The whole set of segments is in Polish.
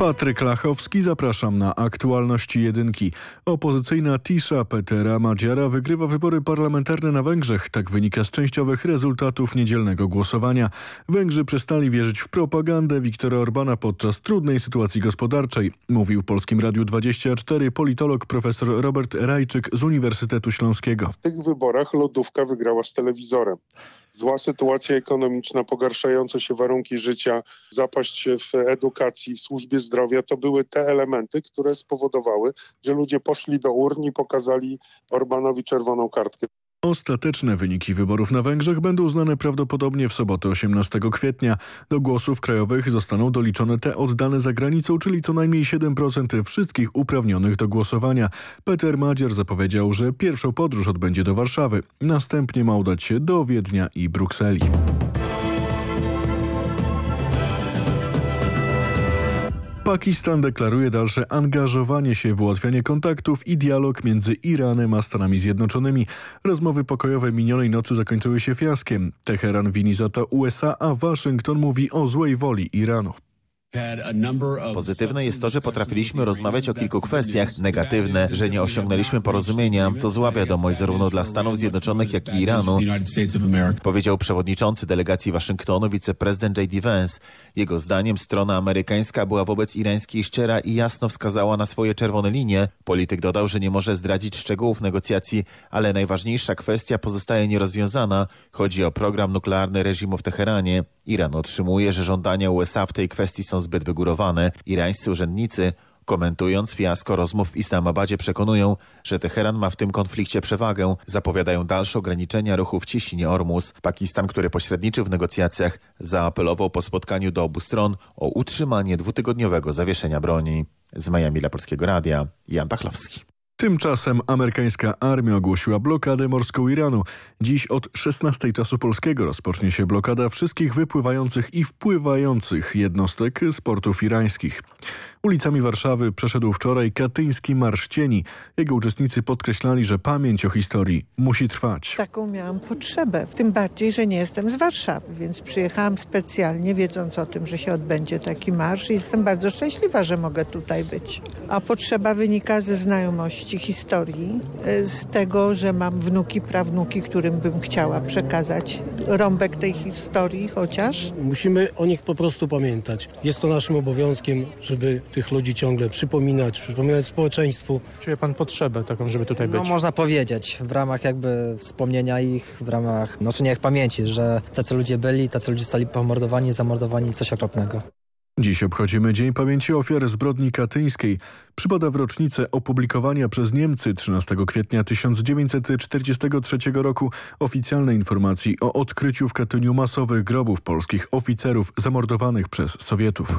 Patryk Lachowski, zapraszam na aktualności jedynki. Opozycyjna Tisza Petera Madziara wygrywa wybory parlamentarne na Węgrzech. Tak wynika z częściowych rezultatów niedzielnego głosowania. Węgrzy przestali wierzyć w propagandę Wiktora Orbana podczas trudnej sytuacji gospodarczej. Mówił w Polskim Radiu 24 politolog profesor Robert Rajczyk z Uniwersytetu Śląskiego. W tych wyborach lodówka wygrała z telewizorem zła sytuacja ekonomiczna, pogarszające się warunki życia, zapaść w edukacji, w służbie zdrowia, to były te elementy, które spowodowały, że ludzie poszli do urn i pokazali Orbanowi czerwoną kartkę. Ostateczne wyniki wyborów na Węgrzech będą znane prawdopodobnie w sobotę 18 kwietnia. Do głosów krajowych zostaną doliczone te oddane za granicą, czyli co najmniej 7% wszystkich uprawnionych do głosowania. Peter Madzier zapowiedział, że pierwszą podróż odbędzie do Warszawy. Następnie ma udać się do Wiednia i Brukseli. Pakistan deklaruje dalsze angażowanie się w ułatwianie kontaktów i dialog między Iranem a Stanami Zjednoczonymi. Rozmowy pokojowe minionej nocy zakończyły się fiaskiem. Teheran wini za to USA, a Waszyngton mówi o złej woli Iranu. Pozytywne jest to, że potrafiliśmy rozmawiać o kilku kwestiach. Negatywne, że nie osiągnęliśmy porozumienia. To zła wiadomość zarówno dla Stanów Zjednoczonych, jak i Iranu. Powiedział przewodniczący delegacji Waszyngtonu, wiceprezydent J.D. Vance. Jego zdaniem strona amerykańska była wobec irańskiej szczera i jasno wskazała na swoje czerwone linie. Polityk dodał, że nie może zdradzić szczegółów negocjacji, ale najważniejsza kwestia pozostaje nierozwiązana. Chodzi o program nuklearny reżimu w Teheranie. Iran otrzymuje, że żądania USA w tej kwestii są zbyt wygórowane. Irańscy urzędnicy Komentując fiasko rozmów w Islamabadzie przekonują, że Teheran ma w tym konflikcie przewagę. Zapowiadają dalsze ograniczenia ruchu w Cieśninie Ormus. Pakistan, który pośredniczył w negocjacjach, zaapelował po spotkaniu do obu stron o utrzymanie dwutygodniowego zawieszenia broni. Z Miami dla Polskiego Radia, Jan Pachlowski. Tymczasem amerykańska armia ogłosiła blokadę morską Iranu. Dziś od 16 czasu polskiego rozpocznie się blokada wszystkich wypływających i wpływających jednostek z portów irańskich. Ulicami Warszawy przeszedł wczoraj katyński Marsz Cieni. Jego uczestnicy podkreślali, że pamięć o historii musi trwać. Taką miałam potrzebę, tym bardziej, że nie jestem z Warszawy, więc przyjechałam specjalnie, wiedząc o tym, że się odbędzie taki marsz i jestem bardzo szczęśliwa, że mogę tutaj być. A potrzeba wynika ze znajomości historii, z tego, że mam wnuki, prawnuki, którym bym chciała przekazać rąbek tej historii chociaż. Musimy o nich po prostu pamiętać. Jest to naszym obowiązkiem, żeby tych ludzi ciągle przypominać, przypominać społeczeństwu. Czuje pan potrzebę taką, żeby tutaj być? No można powiedzieć, w ramach jakby wspomnienia ich, w ramach noszenia ich pamięci, że tacy ludzie byli, tacy ludzie zostali pomordowani, zamordowani, coś okropnego. Dziś obchodzimy Dzień Pamięci Ofiar Zbrodni Katyńskiej. Przypada w rocznicę opublikowania przez Niemcy 13 kwietnia 1943 roku oficjalnej informacji o odkryciu w Katyniu masowych grobów polskich oficerów zamordowanych przez Sowietów.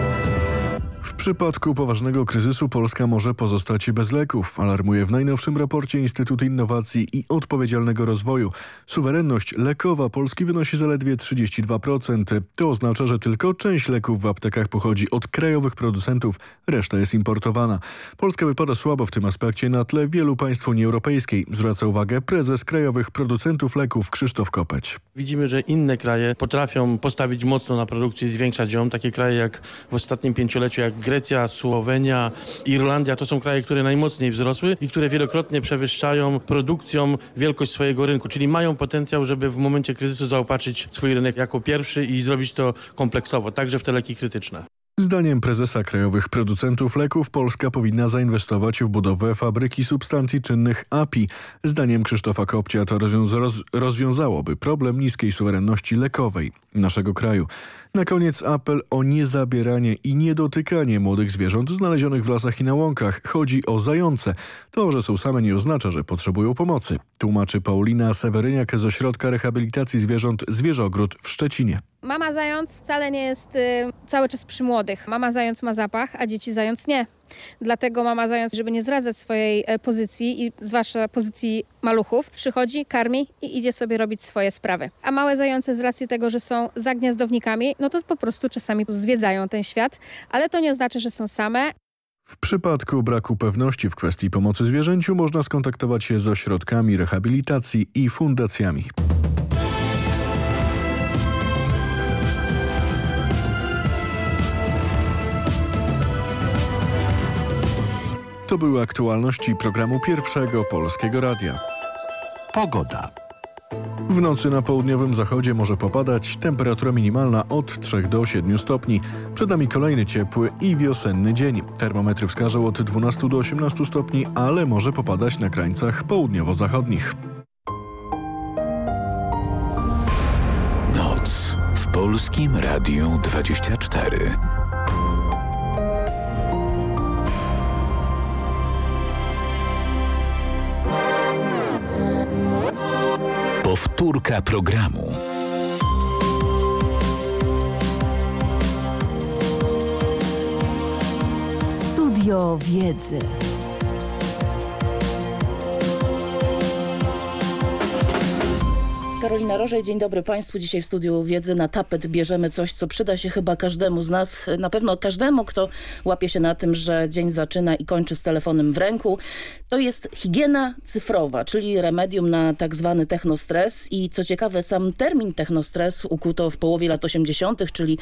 W przypadku poważnego kryzysu Polska może pozostać bez leków, alarmuje w najnowszym raporcie Instytut Innowacji i Odpowiedzialnego Rozwoju. Suwerenność lekowa Polski wynosi zaledwie 32%. To oznacza, że tylko część leków w aptekach pochodzi od krajowych producentów, reszta jest importowana. Polska wypada słabo w tym aspekcie na tle wielu państw Unii Europejskiej, zwraca uwagę prezes krajowych producentów leków Krzysztof Kopeć. Widzimy, że inne kraje potrafią postawić mocno na produkcję i zwiększać ją. Takie kraje jak w ostatnim pięcioleciu, jak Grecja, Słowenia, Irlandia to są kraje, które najmocniej wzrosły i które wielokrotnie przewyższają produkcją wielkość swojego rynku, czyli mają potencjał, żeby w momencie kryzysu zaopatrzyć swój rynek jako pierwszy i zrobić to kompleksowo, także w te leki krytyczne. Zdaniem prezesa krajowych producentów leków Polska powinna zainwestować w budowę fabryki substancji czynnych API. Zdaniem Krzysztofa Kopcia to roz rozwiązałoby problem niskiej suwerenności lekowej naszego kraju. Na koniec apel o niezabieranie i niedotykanie młodych zwierząt znalezionych w lasach i na łąkach. Chodzi o zające. To, że są same nie oznacza, że potrzebują pomocy. Tłumaczy Paulina Seweryniak z Ośrodka Rehabilitacji Zwierząt Zwierzogród w Szczecinie. Mama zając wcale nie jest y, cały czas przy młodych. Mama zając ma zapach, a dzieci zając nie. Dlatego mama zając, żeby nie zdradzać swojej e, pozycji i zwłaszcza pozycji maluchów, przychodzi, karmi i idzie sobie robić swoje sprawy. A małe zające z racji tego, że są zagniazdownikami, no to po prostu czasami zwiedzają ten świat, ale to nie oznacza, że są same. W przypadku braku pewności w kwestii pomocy zwierzęciu można skontaktować się z ośrodkami rehabilitacji i fundacjami. To były aktualności programu Pierwszego Polskiego Radia. Pogoda. W nocy na południowym zachodzie może popadać, temperatura minimalna od 3 do 7 stopni. Przed nami kolejny ciepły i wiosenny dzień. Termometry wskażą od 12 do 18 stopni, ale może popadać na krańcach południowo-zachodnich. Noc w Polskim Radiu 24. Powtórka programu. Studio Wiedzy. Karolina Rożej, dzień dobry Państwu. Dzisiaj w studiu Wiedzy na tapet bierzemy coś, co przyda się chyba każdemu z nas. Na pewno każdemu, kto łapie się na tym, że dzień zaczyna i kończy z telefonem w ręku. To jest higiena cyfrowa, czyli remedium na tak zwany technostres. I co ciekawe, sam termin technostres ukuto w połowie lat 80., czyli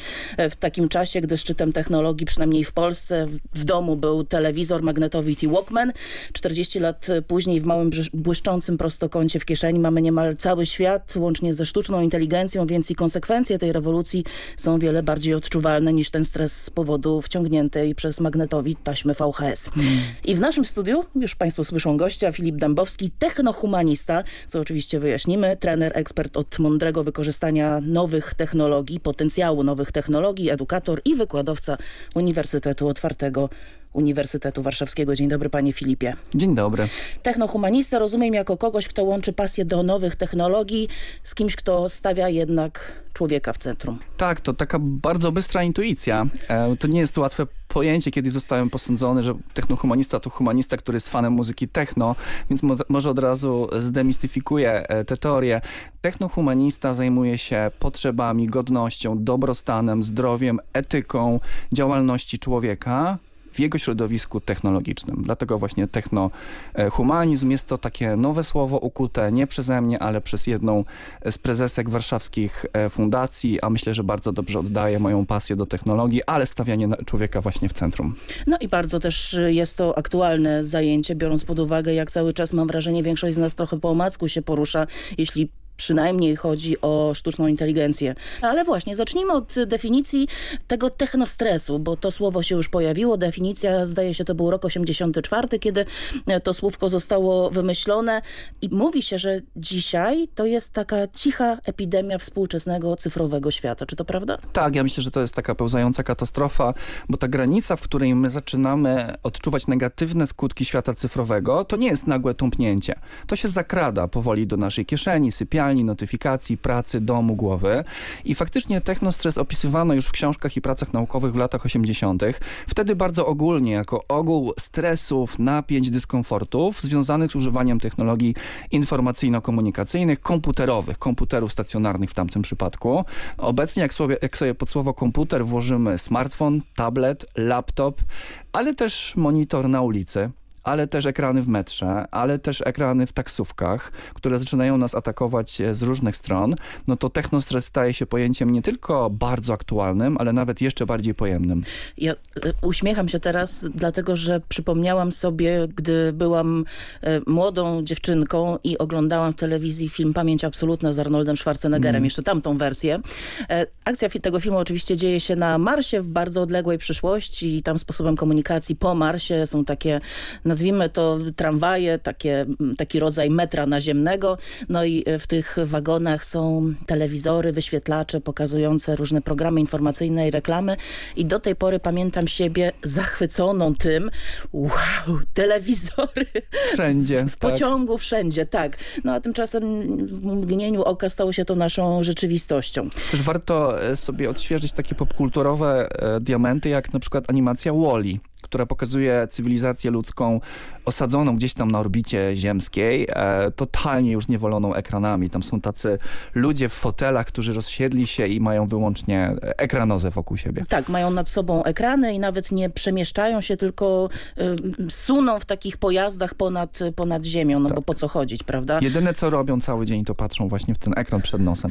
w takim czasie, gdy szczytem technologii, przynajmniej w Polsce, w domu był telewizor magnetowid i Walkman. 40 lat później w małym błyszczącym prostokącie w kieszeni mamy niemal cały świat, łącznie ze sztuczną inteligencją, więc i konsekwencje tej rewolucji są wiele bardziej odczuwalne niż ten stres z powodu wciągniętej przez magnetowid taśmy VHS. I w naszym studiu, już Państwo słyszą gościa, Filip Dębowski, technohumanista, co oczywiście wyjaśnimy, trener, ekspert od mądrego wykorzystania nowych technologii, potencjału nowych technologii, edukator i wykładowca Uniwersytetu Otwartego Uniwersytetu Warszawskiego. Dzień dobry panie Filipie. Dzień dobry. Technohumanista rozumiem jako kogoś, kto łączy pasję do nowych technologii z kimś, kto stawia jednak człowieka w centrum. Tak, to taka bardzo bystra intuicja. E, to nie jest łatwe pojęcie, kiedy zostałem posądzony, że technohumanista to humanista, który jest fanem muzyki techno, więc mo może od razu zdemistyfikuję e, tę teorię. Technohumanista zajmuje się potrzebami, godnością, dobrostanem, zdrowiem, etyką działalności człowieka, w jego środowisku technologicznym. Dlatego właśnie technohumanizm jest to takie nowe słowo ukute nie przeze mnie, ale przez jedną z prezesek warszawskich e, fundacji, a myślę, że bardzo dobrze oddaje moją pasję do technologii, ale stawianie człowieka właśnie w centrum. No i bardzo też jest to aktualne zajęcie, biorąc pod uwagę, jak cały czas mam wrażenie, większość z nas trochę po omacku się porusza, jeśli przynajmniej chodzi o sztuczną inteligencję. Ale właśnie, zacznijmy od definicji tego technostresu, bo to słowo się już pojawiło. Definicja, zdaje się, to był rok 84, kiedy to słówko zostało wymyślone i mówi się, że dzisiaj to jest taka cicha epidemia współczesnego cyfrowego świata. Czy to prawda? Tak, ja myślę, że to jest taka pełzająca katastrofa, bo ta granica, w której my zaczynamy odczuwać negatywne skutki świata cyfrowego, to nie jest nagłe tąpnięcie. To się zakrada powoli do naszej kieszeni, sypialni, notyfikacji, pracy, domu, głowy. I faktycznie technostres opisywano już w książkach i pracach naukowych w latach 80. Wtedy bardzo ogólnie, jako ogół stresów, napięć, dyskomfortów związanych z używaniem technologii informacyjno-komunikacyjnych, komputerowych, komputerów stacjonarnych w tamtym przypadku. Obecnie jak sobie, jak sobie pod słowo komputer włożymy smartfon, tablet, laptop, ale też monitor na ulicy, ale też ekrany w metrze, ale też ekrany w taksówkach, które zaczynają nas atakować e, z różnych stron, no to technostres staje się pojęciem nie tylko bardzo aktualnym, ale nawet jeszcze bardziej pojemnym. Ja e, uśmiecham się teraz, dlatego że przypomniałam sobie, gdy byłam e, młodą dziewczynką i oglądałam w telewizji film Pamięć Absolutna z Arnoldem Schwarzeneggerem, mm. jeszcze tamtą wersję. Akcja tego filmu oczywiście dzieje się na Marsie w bardzo odległej przyszłości i tam sposobem komunikacji po Marsie są takie nazwijmy to tramwaje, takie, taki rodzaj metra naziemnego. No i w tych wagonach są telewizory, wyświetlacze pokazujące różne programy informacyjne i reklamy. I do tej pory pamiętam siebie zachwyconą tym, wow, telewizory. Wszędzie. W, tak. pociągu, wszędzie, tak. No a tymczasem w mgnieniu oka stało się to naszą rzeczywistością. Też warto e, sobie odświeżyć takie popkulturowe e, diamenty, jak na przykład animacja Wally która pokazuje cywilizację ludzką osadzoną gdzieś tam na orbicie ziemskiej, e, totalnie już niewoloną ekranami. Tam są tacy ludzie w fotelach, którzy rozsiedli się i mają wyłącznie ekranozę wokół siebie. Tak, mają nad sobą ekrany i nawet nie przemieszczają się, tylko y, suną w takich pojazdach ponad, ponad ziemią, no tak. bo po co chodzić, prawda? Jedyne co robią cały dzień to patrzą właśnie w ten ekran przed nosem.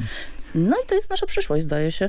No i to jest nasza przyszłość, zdaje się.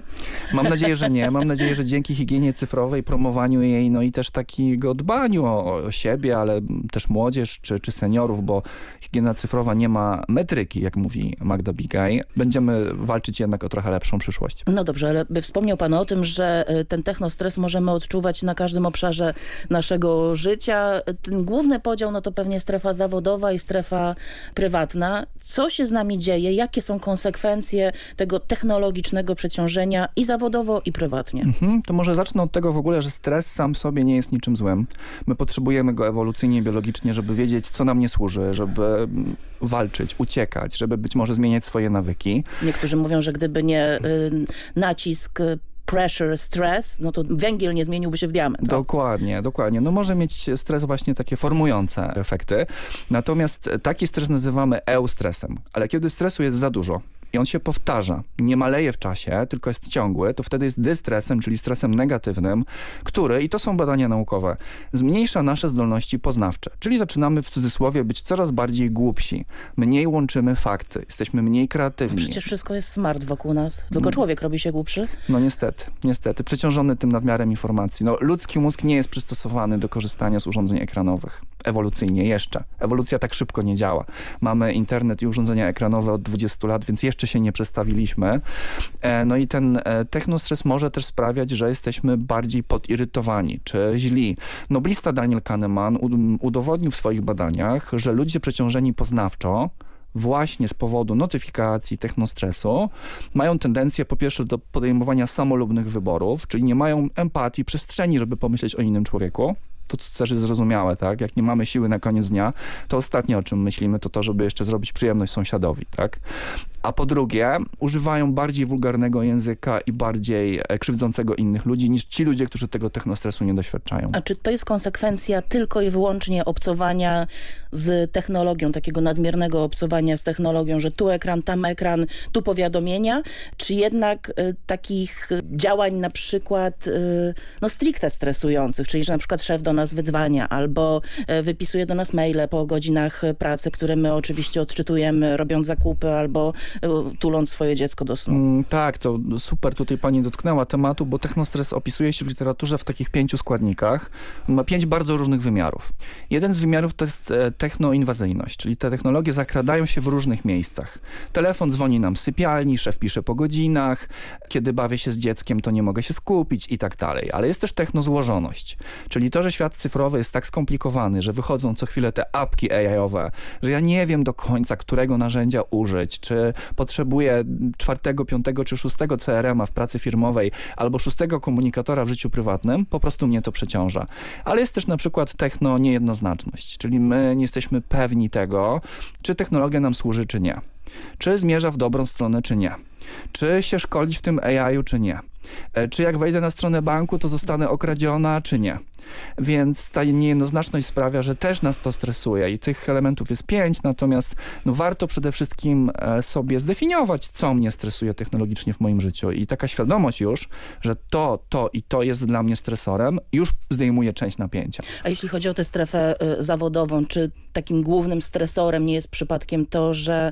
Mam nadzieję, że nie. Mam nadzieję, że dzięki higienie cyfrowej, promowaniu jej, no i też takiego dbaniu o, o siebie, ale też młodzież czy, czy seniorów, bo higiena cyfrowa nie ma metryki, jak mówi Magda Bigaj. Będziemy walczyć jednak o trochę lepszą przyszłość. No dobrze, ale by wspomniał pan o tym, że e, ten technostres możemy odczuwać na każdym obszarze naszego życia. Ten główny podział, no to pewnie strefa zawodowa i strefa prywatna. Co się z nami dzieje? Jakie są konsekwencje tego tego technologicznego przeciążenia i zawodowo, i prywatnie. Mhm, to może zacznę od tego w ogóle, że stres sam sobie nie jest niczym złym. My potrzebujemy go ewolucyjnie, biologicznie, żeby wiedzieć, co nam nie służy, żeby mm, walczyć, uciekać, żeby być może zmieniać swoje nawyki. Niektórzy mówią, że gdyby nie y, nacisk pressure, stress, no to węgiel nie zmieniłby się w diament. Dokładnie, dokładnie. No może mieć stres właśnie takie formujące efekty. Natomiast taki stres nazywamy eustresem. Ale kiedy stresu jest za dużo, i on się powtarza, nie maleje w czasie, tylko jest ciągły, to wtedy jest dystresem, czyli stresem negatywnym, który, i to są badania naukowe, zmniejsza nasze zdolności poznawcze. Czyli zaczynamy w cudzysłowie być coraz bardziej głupsi. Mniej łączymy fakty, jesteśmy mniej kreatywni. Przecież wszystko jest smart wokół nas, tylko mm. człowiek robi się głupszy. No niestety, niestety. Przeciążony tym nadmiarem informacji. No, ludzki mózg nie jest przystosowany do korzystania z urządzeń ekranowych. Ewolucyjnie jeszcze. Ewolucja tak szybko nie działa. Mamy internet i urządzenia ekranowe od 20 lat, więc jeszcze się nie przestawiliśmy. E, no i ten e, technostres może też sprawiać, że jesteśmy bardziej podirytowani czy źli. Noblista Daniel Kahneman udowodnił w swoich badaniach, że ludzie przeciążeni poznawczo właśnie z powodu notyfikacji, technostresu mają tendencję po pierwsze do podejmowania samolubnych wyborów, czyli nie mają empatii, przestrzeni, żeby pomyśleć o innym człowieku to też jest zrozumiałe, tak? Jak nie mamy siły na koniec dnia, to ostatnie o czym myślimy to to, żeby jeszcze zrobić przyjemność sąsiadowi, tak? A po drugie, używają bardziej wulgarnego języka i bardziej e, krzywdzącego innych ludzi niż ci ludzie, którzy tego technostresu nie doświadczają. A czy to jest konsekwencja tylko i wyłącznie obcowania z technologią, takiego nadmiernego obcowania z technologią, że tu ekran, tam ekran, tu powiadomienia, czy jednak y, takich działań na przykład y, no stricte stresujących, czyli że na przykład szef do nas wydzwania albo y, wypisuje do nas maile po godzinach pracy, które my oczywiście odczytujemy, robiąc zakupy albo tuląc swoje dziecko do snu. Mm, tak, to super tutaj pani dotknęła tematu, bo technostres opisuje się w literaturze w takich pięciu składnikach. Ma pięć bardzo różnych wymiarów. Jeden z wymiarów to jest e, technoinwazyjność, czyli te technologie zakradają się w różnych miejscach. Telefon dzwoni nam z sypialni, szef pisze po godzinach, kiedy bawię się z dzieckiem, to nie mogę się skupić i tak dalej. Ale jest też technozłożoność, czyli to, że świat cyfrowy jest tak skomplikowany, że wychodzą co chwilę te apki AI-owe, że ja nie wiem do końca, którego narzędzia użyć, czy potrzebuję czwartego, piątego czy szóstego CRM-a w pracy firmowej albo szóstego komunikatora w życiu prywatnym, po prostu mnie to przeciąża. Ale jest też na przykład techno niejednoznaczność, czyli my nie jesteśmy pewni tego, czy technologia nam służy, czy nie. Czy zmierza w dobrą stronę, czy nie. Czy się szkolić w tym AI-u, czy nie. E, czy jak wejdę na stronę banku, to zostanę okradziona, czy nie. Więc ta niejednoznaczność sprawia, że też nas to stresuje i tych elementów jest pięć, natomiast no, warto przede wszystkim e, sobie zdefiniować, co mnie stresuje technologicznie w moim życiu i taka świadomość już, że to, to i to jest dla mnie stresorem, już zdejmuje część napięcia. A jeśli chodzi o tę strefę y, zawodową, czy takim głównym stresorem nie jest przypadkiem to, że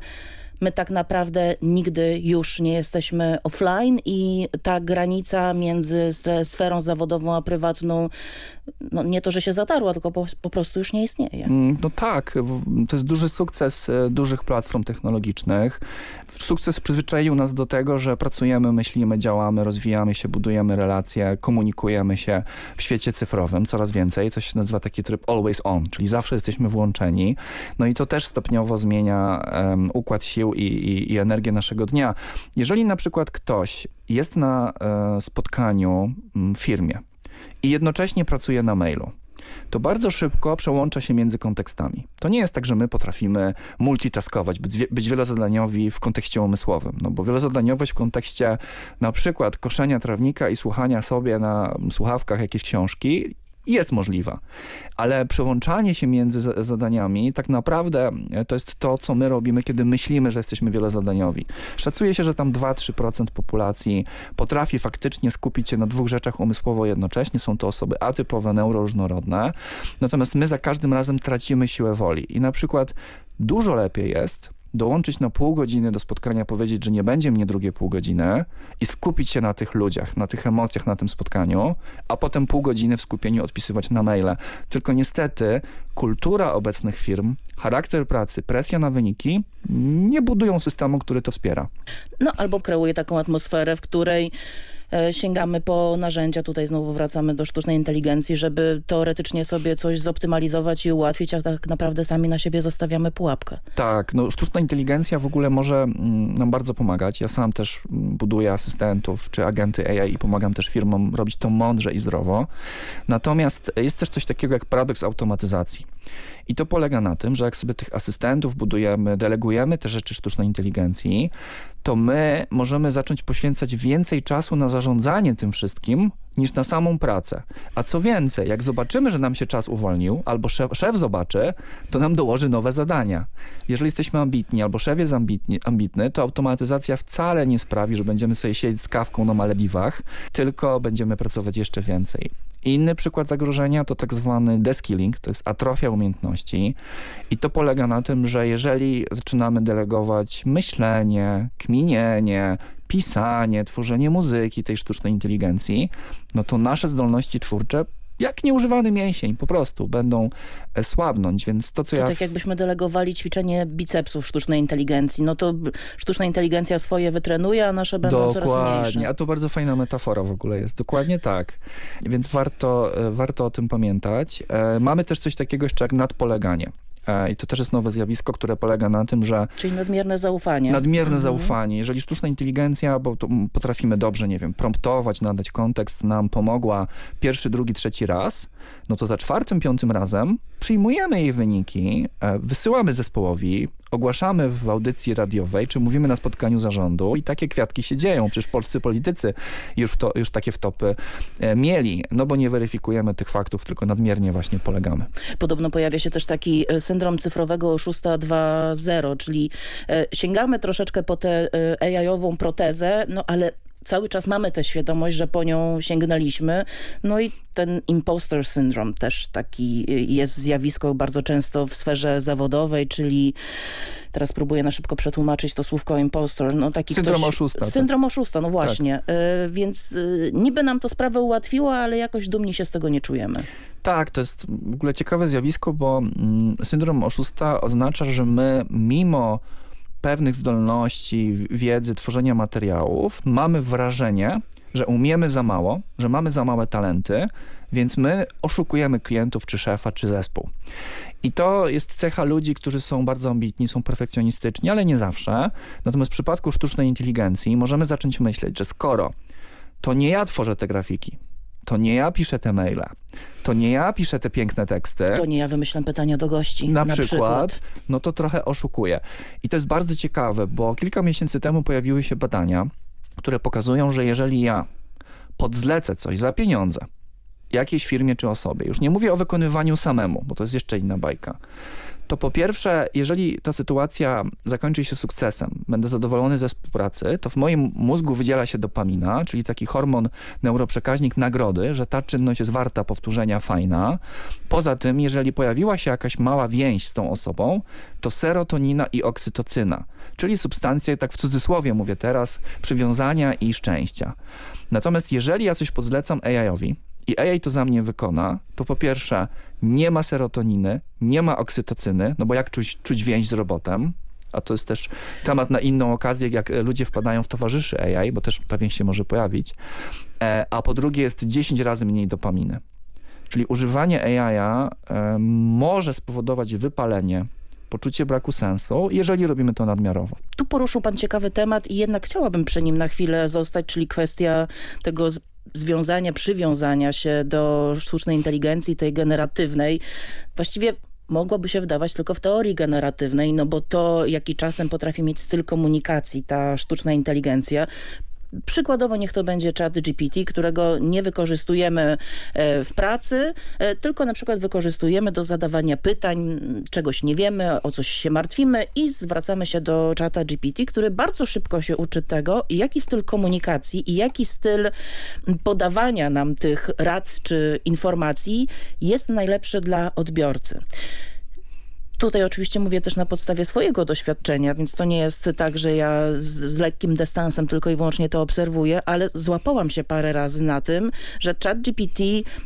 my tak naprawdę nigdy już nie jesteśmy offline i ta granica między sferą zawodową a prywatną, no nie to, że się zatarła, tylko po, po prostu już nie istnieje. Mm, no tak, to jest duży sukces e, dużych platform technologicznych. Sukces przyzwyczaił nas do tego, że pracujemy, myślimy, działamy, rozwijamy się, budujemy relacje, komunikujemy się w świecie cyfrowym coraz więcej. To się nazywa taki tryb always on, czyli zawsze jesteśmy włączeni. No i to też stopniowo zmienia um, układ sił i, i, i energię naszego dnia. Jeżeli na przykład ktoś jest na e, spotkaniu w firmie i jednocześnie pracuje na mailu, to bardzo szybko przełącza się między kontekstami. To nie jest tak, że my potrafimy multitaskować, być, być wielozadaniowi w kontekście umysłowym, no bo wielozadaniowość w kontekście na przykład koszenia trawnika i słuchania sobie na słuchawkach jakiejś książki jest możliwa. Ale przełączanie się między zadaniami tak naprawdę e, to jest to, co my robimy, kiedy myślimy, że jesteśmy wielozadaniowi. Szacuje się, że tam 2-3% populacji potrafi faktycznie skupić się na dwóch rzeczach umysłowo jednocześnie. Są to osoby atypowe, neuroróżnorodne. Natomiast my za każdym razem tracimy siłę woli. I na przykład dużo lepiej jest dołączyć na pół godziny do spotkania, powiedzieć, że nie będzie mnie drugie pół godziny i skupić się na tych ludziach, na tych emocjach na tym spotkaniu, a potem pół godziny w skupieniu odpisywać na maile. Tylko niestety kultura obecnych firm, charakter pracy, presja na wyniki nie budują systemu, który to wspiera. No albo kreuje taką atmosferę, w której sięgamy po narzędzia, tutaj znowu wracamy do sztucznej inteligencji, żeby teoretycznie sobie coś zoptymalizować i ułatwić, a tak naprawdę sami na siebie zostawiamy pułapkę. Tak, no sztuczna inteligencja w ogóle może mm, nam bardzo pomagać. Ja sam też mm, buduję asystentów czy agenty AI i pomagam też firmom robić to mądrze i zdrowo. Natomiast jest też coś takiego jak paradoks automatyzacji. I to polega na tym, że jak sobie tych asystentów budujemy, delegujemy te rzeczy sztucznej inteligencji, to my możemy zacząć poświęcać więcej czasu na zarządzanie tym wszystkim, niż na samą pracę. A co więcej, jak zobaczymy, że nam się czas uwolnił, albo szef, szef zobaczy, to nam dołoży nowe zadania. Jeżeli jesteśmy ambitni, albo szef jest ambitni, ambitny, to automatyzacja wcale nie sprawi, że będziemy sobie siedzieć z kawką na Malediwach, tylko będziemy pracować jeszcze więcej. Inny przykład zagrożenia to tak zwany deskilling, to jest atrofia umiejętności i to polega na tym, że jeżeli zaczynamy delegować myślenie, kminienie, pisanie, tworzenie muzyki tej sztucznej inteligencji, no to nasze zdolności twórcze jak nieużywany mięsień, po prostu będą e, słabnąć, więc to co to ja... tak jakbyśmy delegowali ćwiczenie bicepsów sztucznej inteligencji, no to sztuczna inteligencja swoje wytrenuje, a nasze będą Dokładnie. coraz mniejsze. a to bardzo fajna metafora w ogóle jest, dokładnie tak, więc warto, e, warto o tym pamiętać. E, mamy też coś takiego jeszcze jak nadpoleganie. I to też jest nowe zjawisko, które polega na tym, że... Czyli nadmierne zaufanie. Nadmierne mhm. zaufanie. Jeżeli sztuczna inteligencja, bo potrafimy dobrze, nie wiem, promptować, nadać kontekst, nam pomogła pierwszy, drugi, trzeci raz, no to za czwartym, piątym razem przyjmujemy jej wyniki, e, wysyłamy zespołowi, ogłaszamy w audycji radiowej, czy mówimy na spotkaniu zarządu i takie kwiatki się dzieją. Przecież polscy politycy już, to, już takie wtopy e, mieli, no bo nie weryfikujemy tych faktów, tylko nadmiernie właśnie polegamy. Podobno pojawia się też taki e, syndrom cyfrowego oszusta 2.0, czyli sięgamy troszeczkę po tę AI-ową protezę, no ale cały czas mamy tę świadomość, że po nią sięgnęliśmy. No i ten imposter syndrome też taki jest zjawisko bardzo często w sferze zawodowej, czyli teraz próbuję na szybko przetłumaczyć to słówko impostor. No, taki syndrom ktoś, oszusta. Tak. Syndrom tak. oszusta, no właśnie. Tak. Y, więc y, niby nam to sprawę ułatwiło, ale jakoś dumni się z tego nie czujemy. Tak, to jest w ogóle ciekawe zjawisko, bo mm, syndrom oszusta oznacza, że my mimo pewnych zdolności, wiedzy, tworzenia materiałów, mamy wrażenie, że umiemy za mało, że mamy za małe talenty, więc my oszukujemy klientów, czy szefa, czy zespół. I to jest cecha ludzi, którzy są bardzo ambitni, są perfekcjonistyczni, ale nie zawsze. Natomiast w przypadku sztucznej inteligencji możemy zacząć myśleć, że skoro to nie ja tworzę te grafiki, to nie ja piszę te maile, to nie ja piszę te piękne teksty. To nie ja wymyślam pytania do gości. Na, na przykład, przykład, no to trochę oszukuję. I to jest bardzo ciekawe, bo kilka miesięcy temu pojawiły się badania, które pokazują, że jeżeli ja podzlecę coś za pieniądze jakiejś firmie czy osobie, już nie mówię o wykonywaniu samemu, bo to jest jeszcze inna bajka, to po pierwsze, jeżeli ta sytuacja zakończy się sukcesem, będę zadowolony ze współpracy, to w moim mózgu wydziela się dopamina, czyli taki hormon, neuroprzekaźnik nagrody, że ta czynność jest warta powtórzenia, fajna. Poza tym, jeżeli pojawiła się jakaś mała więź z tą osobą, to serotonina i oksytocyna, czyli substancje, tak w cudzysłowie mówię teraz, przywiązania i szczęścia. Natomiast jeżeli ja coś podzlecam AI-owi, i AI to za mnie wykona, to po pierwsze nie ma serotoniny, nie ma oksytocyny, no bo jak czuć, czuć więź z robotem, a to jest też temat na inną okazję, jak ludzie wpadają w towarzyszy AI, bo też pewnie się może pojawić. E, a po drugie jest 10 razy mniej dopaminy. Czyli używanie AI e, może spowodować wypalenie, poczucie braku sensu, jeżeli robimy to nadmiarowo. Tu poruszył pan ciekawy temat i jednak chciałabym przy nim na chwilę zostać, czyli kwestia tego związania, przywiązania się do sztucznej inteligencji, tej generatywnej. Właściwie mogłoby się wydawać tylko w teorii generatywnej, no bo to, jaki czasem potrafi mieć styl komunikacji ta sztuczna inteligencja, Przykładowo niech to będzie chat GPT, którego nie wykorzystujemy e, w pracy, e, tylko na przykład wykorzystujemy do zadawania pytań, czegoś nie wiemy, o coś się martwimy i zwracamy się do czata GPT, który bardzo szybko się uczy tego, jaki styl komunikacji i jaki styl podawania nam tych rad czy informacji jest najlepszy dla odbiorcy. Tutaj oczywiście mówię też na podstawie swojego doświadczenia, więc to nie jest tak, że ja z, z, lekkim dystansem tylko i wyłącznie to obserwuję, ale złapałam się parę razy na tym, że chat GPT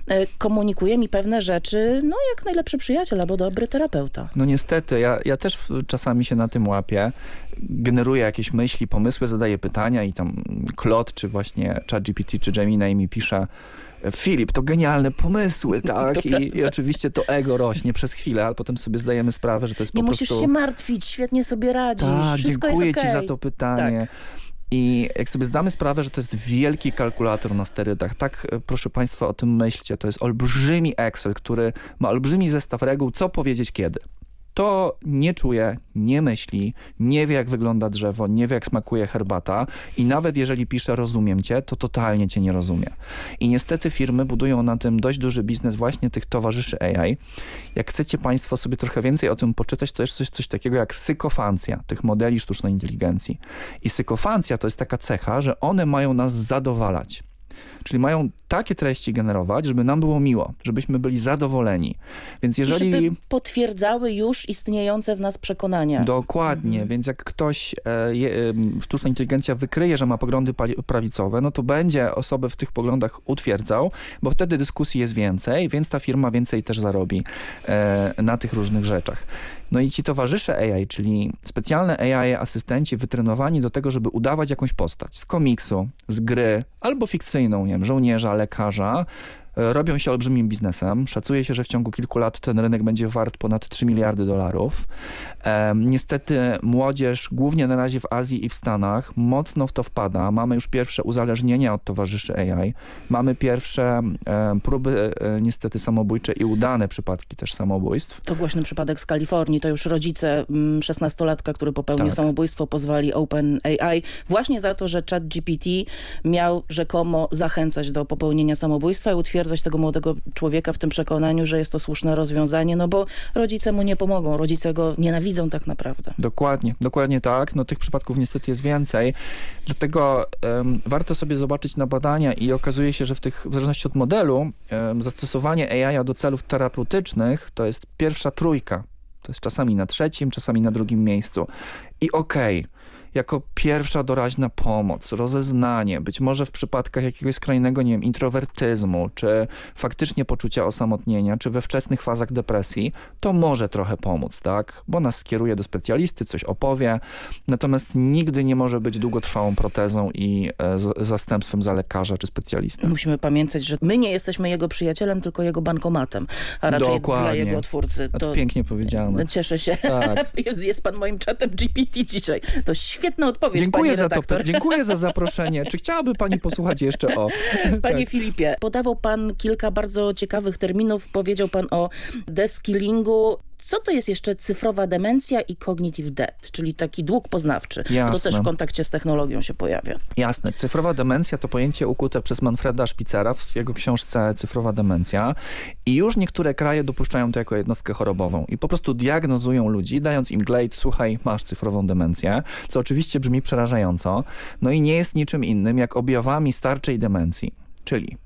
e, komunikuje mi pewne rzeczy, no jak najlepszy przyjaciel albo dobry terapeuta. No niestety, ja, ja też czasami się na tym łapię. Generuję jakieś myśli, pomysły, zadaję pytania i tam Klot, czy właśnie chat GPT, czy Gemini mi pisze Filip, to genialne pomysły, tak? I, I, oczywiście to ego rośnie przez chwilę, ale potem sobie zdajemy sprawę, że to jest Nie po prostu... Nie musisz się martwić, świetnie sobie radzisz, tak, wszystko dziękuję okay. ci za to pytanie. Tak. I jak sobie zdamy sprawę, że to jest wielki kalkulator na sterydach, tak e, proszę Państwa o tym myślcie, to jest olbrzymi Excel, który ma olbrzymi zestaw reguł, co powiedzieć kiedy to nie czuje, nie myśli, nie wie jak wygląda drzewo, nie wie jak smakuje herbata i nawet jeżeli pisze rozumiem cię, to totalnie cię nie rozumie. I niestety firmy budują na tym dość duży biznes właśnie tych towarzyszy AI. Jak chcecie Państwo sobie trochę więcej o tym poczytać, to jest coś, coś takiego jak sykofancja tych modeli sztucznej inteligencji. I sykofancja to jest taka cecha, że one mają nas zadowalać. Czyli mają takie treści generować, żeby nam było miło, żebyśmy byli zadowoleni. Więc jeżeli... I żeby potwierdzały już istniejące w nas przekonania. Dokładnie, mhm. więc jak ktoś, e, je, sztuczna inteligencja wykryje, że ma poglądy prawicowe, no to będzie osobę w tych poglądach utwierdzał, bo wtedy dyskusji jest więcej, więc ta firma więcej też zarobi e, na tych różnych rzeczach. No i ci towarzysze AI, czyli specjalne AI asystenci wytrenowani do tego, żeby udawać jakąś postać z komiksu, z gry albo fikcyjną, nie wiem, żołnierza, lekarza, robią się olbrzymim biznesem. Szacuje się, że w ciągu kilku lat ten rynek będzie wart ponad 3 miliardy dolarów. E, niestety młodzież, głównie na razie w Azji i w Stanach, mocno w to wpada. Mamy już pierwsze uzależnienia od towarzyszy AI. Mamy pierwsze e, próby e, niestety samobójcze i udane przypadki też samobójstw. To głośny przypadek z Kalifornii. To już rodzice 16-latka, mm, który popełnił tak. samobójstwo, pozwali OpenAI właśnie za to, że chat GPT miał rzekomo zachęcać do popełnienia samobójstwa i utwierdzać utwierdzać tego młodego człowieka w tym przekonaniu, że jest to słuszne rozwiązanie, no bo rodzice mu nie pomogą, rodzice go nienawidzą tak naprawdę. Dokładnie, dokładnie tak. No tych przypadków niestety jest więcej. Dlatego um, warto sobie zobaczyć na badania i okazuje się, że w tych, w zależności od modelu, um, zastosowanie AI do celów terapeutycznych to jest pierwsza trójka. To jest czasami na trzecim, czasami na drugim miejscu. I okej, okay, jako pierwsza doraźna pomoc, rozeznanie, być może w przypadkach jakiegoś skrajnego, nie wiem, introwertyzmu, czy faktycznie poczucia osamotnienia, czy we wczesnych fazach depresji, to może trochę pomóc, tak? Bo nas skieruje do specjalisty, coś opowie, natomiast nigdy nie może być długotrwałą protezą i e, zastępstwem za lekarza czy specjalistę. Musimy pamiętać, że my nie jesteśmy jego przyjacielem, tylko jego bankomatem, a raczej Dokładnie. dla jego twórcy. To, to pięknie powiedziane. Cieszę się. Tak. jest, jest pan moim czatem GPT dzisiaj. To świetna odpowiedź, dziękuję za to, Dziękuję za zaproszenie. Czy chciałaby pani posłuchać jeszcze o... Panie tak. Filipie, podawał pan kilka bardzo ciekawych terminów. Powiedział pan o deskillingu. Co to jest jeszcze cyfrowa demencja i cognitive debt, czyli taki dług poznawczy? Jasne. To też w kontakcie z technologią się pojawia. Jasne. Cyfrowa demencja to pojęcie ukute przez Manfreda Spicera w jego książce Cyfrowa demencja i już niektóre kraje dopuszczają to jako jednostkę chorobową i po prostu diagnozują ludzi, dając im glejt, słuchaj, masz cyfrową demencję, co oczywiście brzmi przerażająco, no i nie jest niczym innym jak objawami starczej demencji, czyli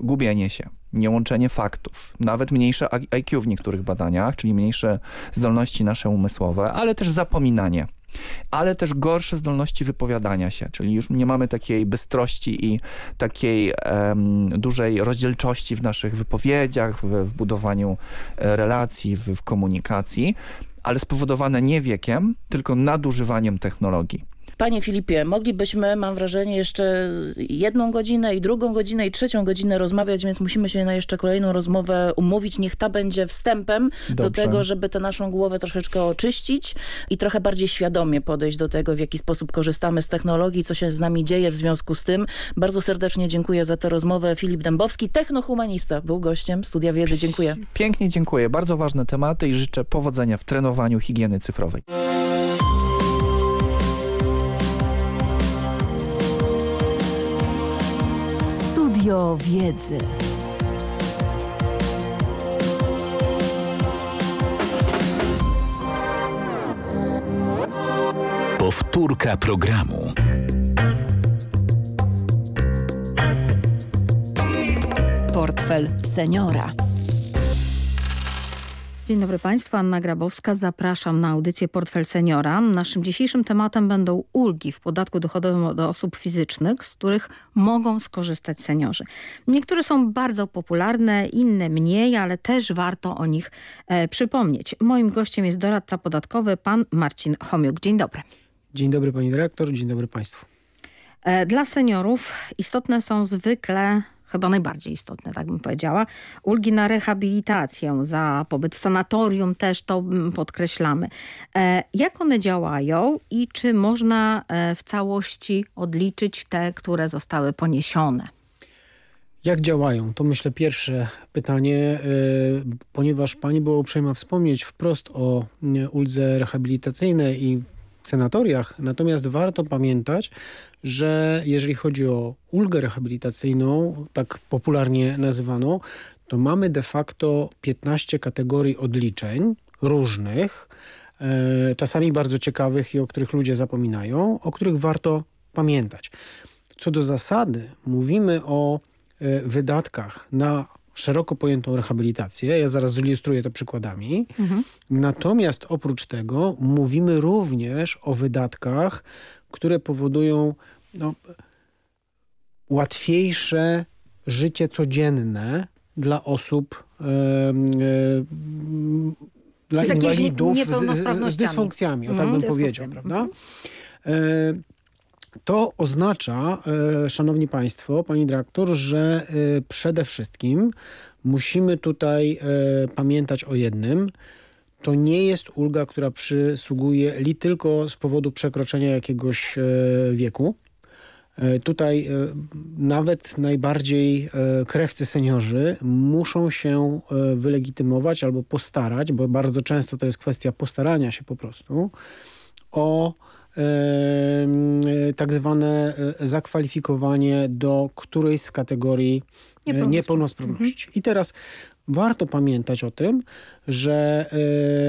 gubienie się, niełączenie faktów, nawet mniejsze IQ w niektórych badaniach, czyli mniejsze zdolności nasze umysłowe, ale też zapominanie ale też gorsze zdolności wypowiadania się, czyli już nie mamy takiej bystrości i takiej um, dużej rozdzielczości w naszych wypowiedziach, w, w budowaniu e, relacji, w, w komunikacji, ale spowodowane nie wiekiem, tylko nadużywaniem technologii. Panie Filipie, moglibyśmy, mam wrażenie, jeszcze jedną godzinę i drugą godzinę i trzecią godzinę rozmawiać, więc musimy się na jeszcze kolejną rozmowę umówić. Niech ta będzie wstępem do Dobrze. tego, żeby tę naszą głowę troszeczkę oczyścić i trochę bardziej świadomie podejść do tego, w jaki sposób korzystamy z technologii, co się z nami dzieje w związku z tym. Bardzo serdecznie dziękuję za tę rozmowę. Filip Dębowski, technohumanista, był gościem Studia Wiedzy. Dziękuję. Pięknie dziękuję. Bardzo ważne tematy i życzę powodzenia w trenowaniu higieny cyfrowej. Studio Wiedzy. Powtórka programu. Portfel seniora. Dzień dobry Państwu, Anna Grabowska. Zapraszam na audycję Portfel Seniora. Naszym dzisiejszym tematem będą ulgi w podatku dochodowym od osób fizycznych, z których mogą skorzystać seniorzy. Niektóre są bardzo popularne, inne mniej, ale też warto o nich e, przypomnieć. Moim gościem jest doradca podatkowy pan Marcin Chomiuk. Dzień dobry. Dzień dobry pani dyrektor, dzień dobry państwu. E, Dla seniorów istotne są zwykle chyba najbardziej istotne, tak bym powiedziała. Ulgi na rehabilitację, za pobyt w sanatorium też to mm, podkreślamy. E, jak one działają i czy można e, w całości odliczyć te, które zostały poniesione? Jak działają? To myślę pierwsze pytanie, y, ponieważ pani była uprzejma wspomnieć wprost o y, uldze rehabilitacyjnej i sanatoriach, natomiast warto pamiętać, że jeżeli chodzi o ulgę rehabilitacyjną, tak popularnie nazywaną, to mamy de facto 15 kategorii odliczeń różnych, e, czasami bardzo ciekawych i o których ludzie zapominają, o których warto pamiętać. Co do zasady, mówimy o e, wydatkach na szeroko pojętą rehabilitację. Ja zaraz zilustruję to przykładami. Natomiast oprócz tego mówimy również o wydatkach, które powodują no, łatwiejsze życie codzienne dla osób, e, e, dla Z inwalidów z, z, dysfunkcjami, o tak Mhm, bym powiedział, prawda? E, to oznacza, e, szanowni państwo, pani dyrektor, że e, przede wszystkim musimy tutaj e, pamiętać o jednym. To nie jest ulga, która przysługuje li tylko z powodu przekroczenia jakiegoś wieku. Tutaj nawet najbardziej krewcy seniorzy muszą się wylegitymować albo postarać, bo bardzo często to jest kwestia postarania się po prostu o tak zwane e, zakwalifikowanie do którejś z kategorii e, Niepełnosprawności. niepełnosprawności. I teraz warto pamiętać o tym, że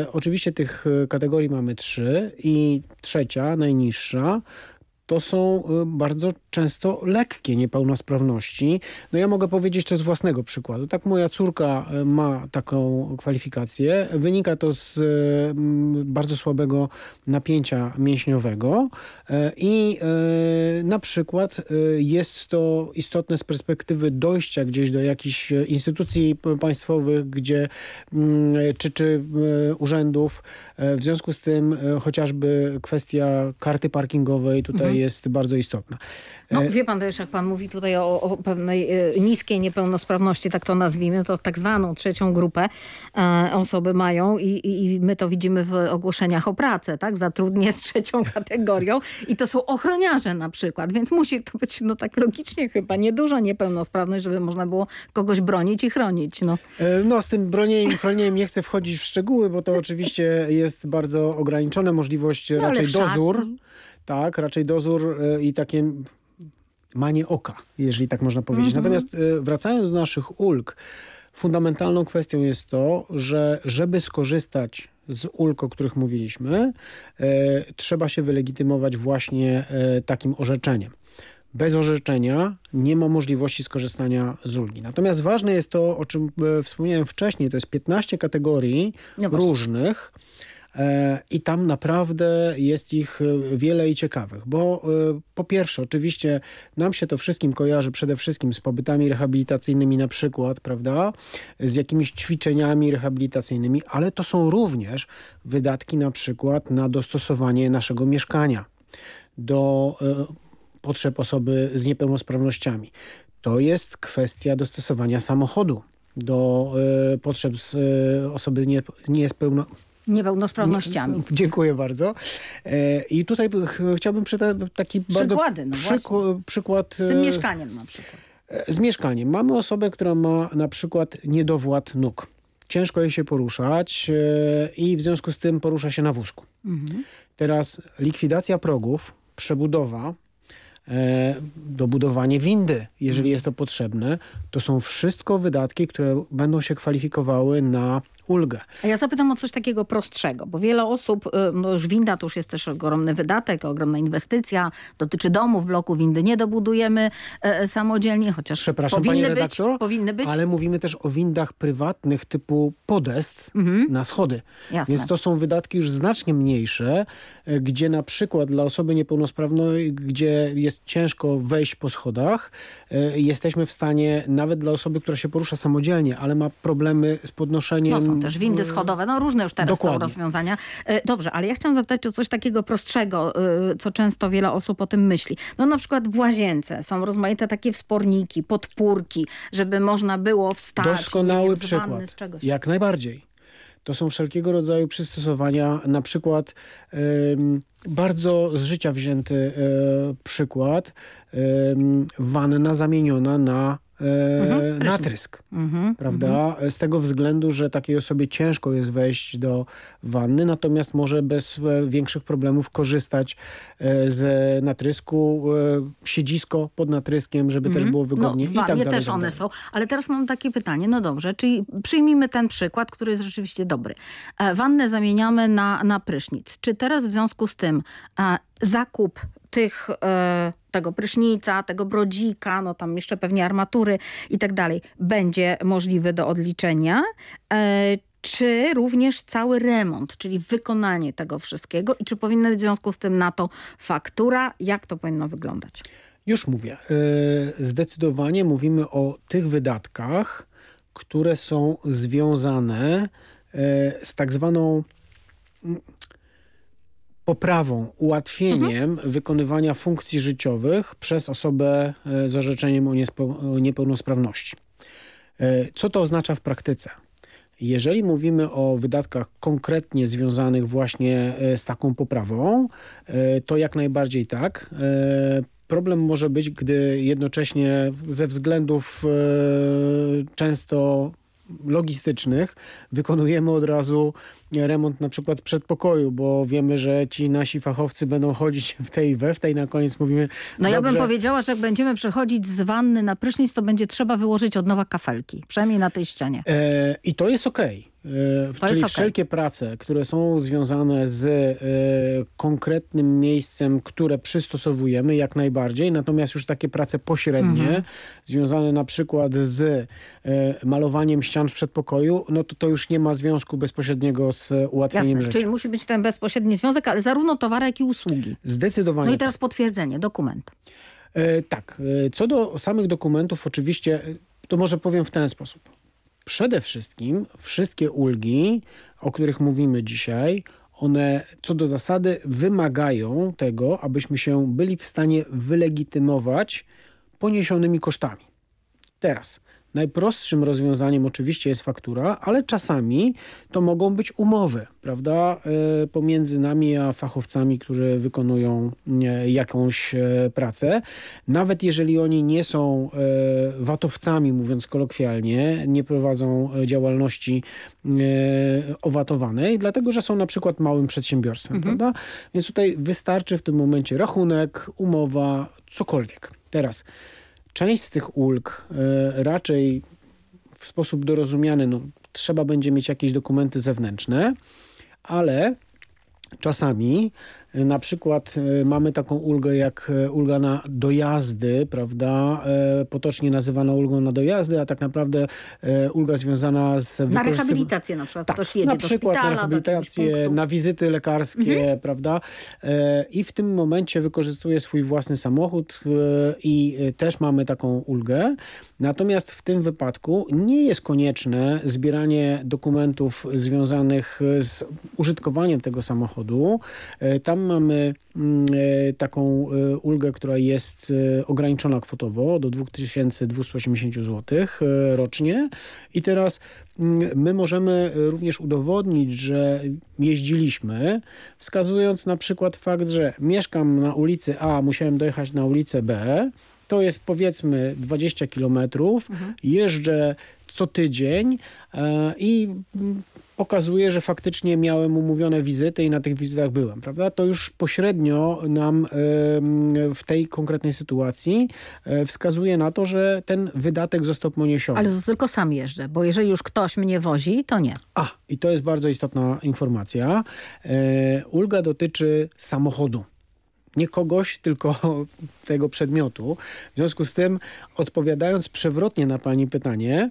e, oczywiście tych e, kategorii mamy trzy i trzecia, najniższa, to są e, bardzo często lekkie niepełnosprawności. No ja mogę powiedzieć to z własnego przykładu. Tak moja córka e, ma taką kwalifikację. Wynika to z m, bardzo słabego napięcia mięśniowego i na przykład jest to istotne z perspektywy dojścia gdzieś do jakichś instytucji państwowych, gdzie mm, czy, czy urzędów. W związku z tym chociażby kwestia karty parkingowej tutaj Mhm. Jest bardzo istotna. No E, wie pan też, jak pan mówi tutaj o, o pewnej e, niskiej niepełnosprawności, tak to nazwijmy, to tak zwaną trzecią grupę e, osoby mają i, i, my to widzimy w ogłoszeniach o pracę, tak? Zatrudnię z trzecią kategorią i to są ochroniarze na przykład, więc musi to być no tak logicznie chyba nieduża niepełnosprawność, żeby można było kogoś bronić i chronić, no. No z tym bronieniem i chronieniem nie chcę wchodzić w szczegóły, bo to oczywiście jest bardzo ograniczone. Możliwość No, raczej szatni. Tak, raczej dozór e, i takie manie oka, jeżeli tak można powiedzieć. Mhm. Natomiast e, wracając do naszych ulg, fundamentalną kwestią jest to, że żeby skorzystać z ulg, o których mówiliśmy, e, trzeba się wylegitymować właśnie e, takim orzeczeniem. Bez orzeczenia nie ma możliwości skorzystania z ulgi. Natomiast ważne jest to, o czym e, wspomniałem wcześniej, to jest 15 kategorii No właśnie. różnych, E, I tam naprawdę jest ich e, wiele i ciekawych, bo e, po pierwsze, oczywiście nam się to wszystkim kojarzy przede wszystkim z pobytami rehabilitacyjnymi na przykład, prawda, z jakimiś ćwiczeniami rehabilitacyjnymi, ale to są również wydatki na przykład na dostosowanie naszego mieszkania do potrzeb osoby z niepełnosprawnościami. To jest kwestia dostosowania samochodu do potrzeb osoby nie, Niepełnosprawnościami. Nie, dziękuję bardzo. E, I tutaj chciałbym przytać taki Przykłady, no przykład. Z tym e, mieszkaniem na przykład. E, z mieszkaniem. Mamy osobę, która ma na przykład niedowład nóg. Ciężko jej się poruszać i w związku z tym porusza się na wózku. Mhm. Teraz likwidacja progów, przebudowa, dobudowanie windy, jeżeli mhm. jest to potrzebne, to są wszystko wydatki, które będą się kwalifikowały na ulgę. A ja zapytam o coś takiego prostszego, bo wiele osób, y, no już winda to już jest też ogromny wydatek, ogromna inwestycja, dotyczy domów, bloku windy nie dobudujemy e, samodzielnie, chociaż Przepraszam, powinny pani redaktor, być, powinny być. ale mówimy też o windach prywatnych typu podest mhm. na schody. Jasne. Więc to są wydatki już znacznie mniejsze, gdzie na przykład dla osoby niepełnosprawnej, gdzie jest ciężko wejść po schodach, jesteśmy w stanie, nawet dla osoby, która się porusza samodzielnie, ale ma problemy z podnoszeniem też windy schodowe, no różne już teraz Dokładnie. są rozwiązania. E, dobrze, ale ja chciałam zapytać o coś takiego prostszego, e, co często wiele osób o tym myśli. No na przykład w łazience są rozmaite takie wsporniki, podpórki, żeby można było wstać. Doskonały wiem, przykład. Jak najbardziej. To są wszelkiego rodzaju przystosowania, na przykład bardzo z życia wzięty e, przykład, wanna zamieniona na mhm, natrysk, mhm, prawda? Mhm. Z tego względu, że takiej osobie ciężko jest wejść do wanny, natomiast może bez e, większych problemów korzystać e, z natrysku, e, siedzisko pod natryskiem, żeby też mhm. było wygodnie no, i tak dalej. też tak one dalej. są, ale teraz mam takie pytanie, no dobrze, czyli przyjmijmy ten przykład, który jest rzeczywiście dobry. Wannę zamieniamy na, na prysznic. Czy teraz w związku z tym zakup tych, e, tego prysznica, tego brodzika, no tam jeszcze pewnie armatury i tak dalej, będzie możliwy do odliczenia. E, czy również cały remont, czyli wykonanie tego wszystkiego i czy powinna być w związku z tym na to faktura? Jak to powinno wyglądać? Już mówię. E, zdecydowanie mówimy o tych wydatkach, które są związane z tak zwaną poprawą, ułatwieniem mhm. wykonywania funkcji życiowych przez osobę e, z orzeczeniem o, o niepełnosprawności. E, co to oznacza w praktyce? Jeżeli mówimy o wydatkach konkretnie związanych właśnie e, z taką poprawą, to jak najbardziej tak. Problem może być, gdy jednocześnie ze względów często logistycznych wykonujemy od razu remont na przykład przedpokoju, bo wiemy, że ci nasi fachowcy będą chodzić w tej i we w tej, na koniec mówimy... No dobrze. ja bym powiedziała, że jak będziemy przechodzić z wanny na prysznic, to będzie trzeba wyłożyć od nowa kafelki, przynajmniej na tej ścianie. E, I to jest okej. Okay. E, czyli okay. wszelkie prace, które są związane z e, konkretnym miejscem, które przystosowujemy jak najbardziej, natomiast już takie prace pośrednie, mhm. związane na przykład z e, malowaniem ścian w przedpokoju, no to to już nie ma związku bezpośredniego z ułatwieniem Jasne, rzeczy. Czyli musi być ten bezpośredni związek, ale zarówno towary, jak i usługi. Zdecydowanie. No i teraz tak. potwierdzenie, dokument. E, tak, e, co do samych dokumentów oczywiście, to może powiem w ten sposób przede wszystkim wszystkie ulgi, o których mówimy dzisiaj, one co do zasady wymagają tego, abyśmy się byli w stanie wylegitymować poniesionymi kosztami. Teraz, Najprostszym rozwiązaniem oczywiście jest faktura, ale czasami to mogą być umowy, prawda, e, pomiędzy nami a fachowcami, którzy wykonują e, jakąś e, pracę. Nawet jeżeli oni nie są watowcami, mówiąc kolokwialnie, nie prowadzą działalności owatowanej, dlatego, że są na przykład małym przedsiębiorstwem, mhm. prawda? Więc tutaj wystarczy w tym momencie rachunek, umowa, cokolwiek. Teraz Część z tych ulg e, raczej w sposób dorozumiany, no, trzeba będzie mieć jakieś dokumenty zewnętrzne, ale czasami Na przykład e, mamy taką ulgę jak e, ulga na dojazdy, prawda? E, Potocznie nazywana ulgą na dojazdy, a tak naprawdę ulga związana z Na rehabilitację na przykład ktoś jedzie na do przykład szpitala, na rehabilitację, na wizyty lekarskie, prawda? E, I w tym momencie wykorzystuje swój własny samochód i też mamy taką ulgę. Natomiast w tym wypadku nie jest konieczne zbieranie dokumentów związanych z użytkowaniem tego samochodu. E, Tam mamy mm, e, taką e, ulgę, która jest e, ograniczona kwotowo do 2280 zł rocznie. I teraz mm, my możemy również udowodnić, że jeździliśmy, wskazując na przykład fakt, że mieszkam na ulicy A, musiałem dojechać na ulicę B, to jest powiedzmy 20 kilometrów, jeżdżę co tydzień i pokazuje, że faktycznie miałem umówione wizyty i na tych wizytach byłem, prawda? To już pośrednio nam w tej konkretnej sytuacji e, wskazuje na to, że ten wydatek został poniesiony. Ale to tylko sam jeżdżę, bo jeżeli już ktoś mnie wozi, to nie. A, i to jest bardzo istotna informacja. E, ulga dotyczy samochodu. Nie kogoś, tylko tego przedmiotu. W związku z tym, odpowiadając przewrotnie na Pani pytanie,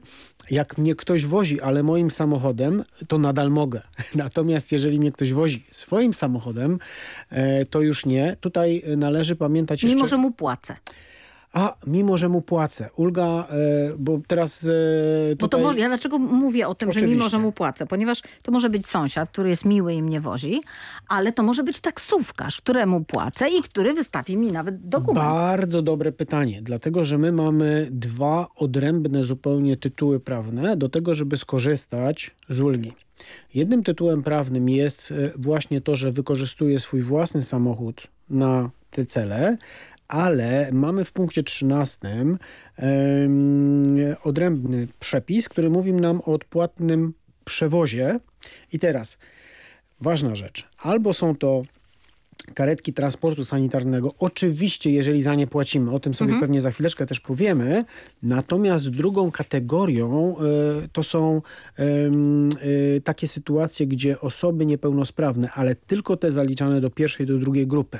jak mnie ktoś wozi, ale moim samochodem, to nadal mogę. Natomiast jeżeli mnie ktoś wozi swoim samochodem, e, to już nie. Tutaj należy pamiętać jeszcze... Mimo, że mu płacę. A, mimo, że mu płacę. Ulga, e, bo teraz e, Bo to tutaj... może, ja dlaczego mówię o tym, że mimo, Oczywiście. że mu płacę? Ponieważ to może być sąsiad, który jest miły i mnie wozi, ale to może być taksówkarz, któremu płacę i który wystawi mi nawet dokument. Bardzo dobre pytanie, dlatego że my mamy dwa odrębne zupełnie tytuły prawne do tego, żeby skorzystać z ulgi. Jednym tytułem prawnym jest e, właśnie to, że wykorzystuje swój własny samochód na te cele, ale mamy w punkcie 13 em, odrębny przepis, który mówi nam o odpłatnym przewozie. I teraz ważna rzecz. Albo są to karetki transportu sanitarnego. Oczywiście, jeżeli za nie płacimy, o tym sobie Mhm. pewnie za chwileczkę też powiemy. Natomiast drugą kategorią e, to są em, e, takie sytuacje, gdzie osoby niepełnosprawne, ale tylko te zaliczane do pierwszej, do drugiej grupy.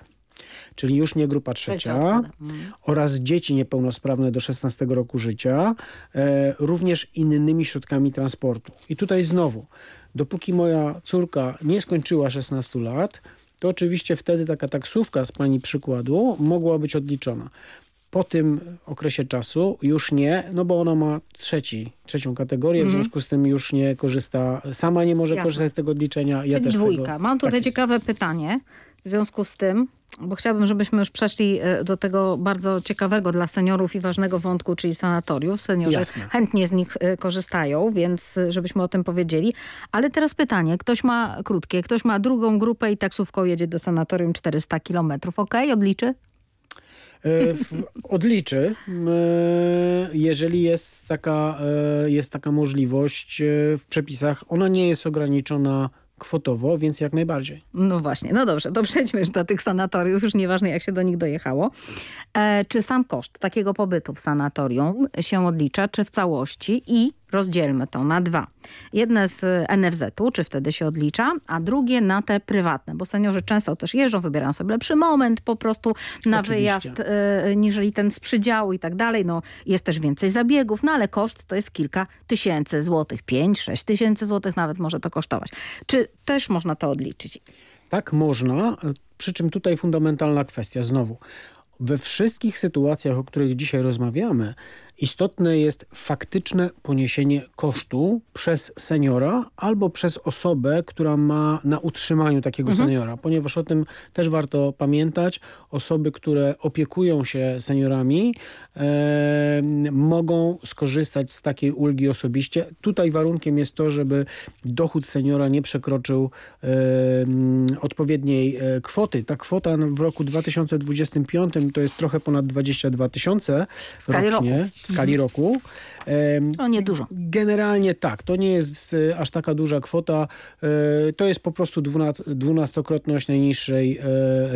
Czyli już nie grupa trzecia. Mhm. oraz dzieci niepełnosprawne do 16 roku życia, e, również innymi środkami transportu. I tutaj znowu, dopóki moja córka nie skończyła 16 lat, to oczywiście wtedy taka taksówka z pani przykładu mogła być odliczona. Po tym okresie czasu już nie, no bo ona ma trzeci, trzecią kategorię, w Mhm. związku z tym już nie korzysta, sama nie może Jasne. korzystać z tego odliczenia. ja Czyli też z dwójka. Tego, Mam tutaj tak jest. ciekawe pytanie w związku z tym, bo chciałabym, żebyśmy już przeszli e, do tego bardzo ciekawego dla seniorów i ważnego wątku, czyli sanatoriów. Seniorzy Jasne. chętnie z nich e, korzystają, więc e, żebyśmy o tym powiedzieli. Ale teraz pytanie, ktoś ma krótkie, ktoś ma drugą grupę i taksówką jedzie do sanatorium 400 kilometrów. Okej, odliczy? Odliczy, jeżeli jest taka, jest taka możliwość w przepisach. Ona nie jest ograniczona kwotowo, więc jak najbardziej. No właśnie, no dobrze, to przejdźmy już do tych sanatoriów, już nieważne jak się do nich dojechało. E, czy sam koszt takiego pobytu w sanatorium się odlicza, czy w całości i rozdzielmy to na dwa. Jedne z e, NFZ-u, czy wtedy się odlicza, a drugie na te prywatne, bo seniorzy często też jeżdżą, wybierają sobie lepszy moment po prostu na Oczywiście. wyjazd, e, niżeli ten z przydziału i tak dalej. No, jest też więcej zabiegów, no ale koszt to jest kilka tysięcy złotych, pięć, sześć tysięcy złotych nawet może to kosztować. Czy też można to odliczyć? Tak można, przy czym tutaj fundamentalna kwestia znowu. We wszystkich sytuacjach, o których dzisiaj rozmawiamy, istotne jest faktyczne poniesienie kosztu przez seniora albo przez osobę, która ma na utrzymaniu takiego Mhm. seniora, ponieważ o tym też warto pamiętać. Osoby, które opiekują się seniorami, e, mogą skorzystać z takiej ulgi osobiście. Tutaj warunkiem jest to, żeby dochód seniora nie przekroczył e, odpowiedniej kwoty. Ta kwota w roku 2025 to jest trochę ponad 22 tysiące rocznie roku. w skali roku. Em, To niedużo. Generalnie tak, to nie jest e, aż taka duża kwota. E, To jest po prostu dwuna- dwunastokrotność najniższej e,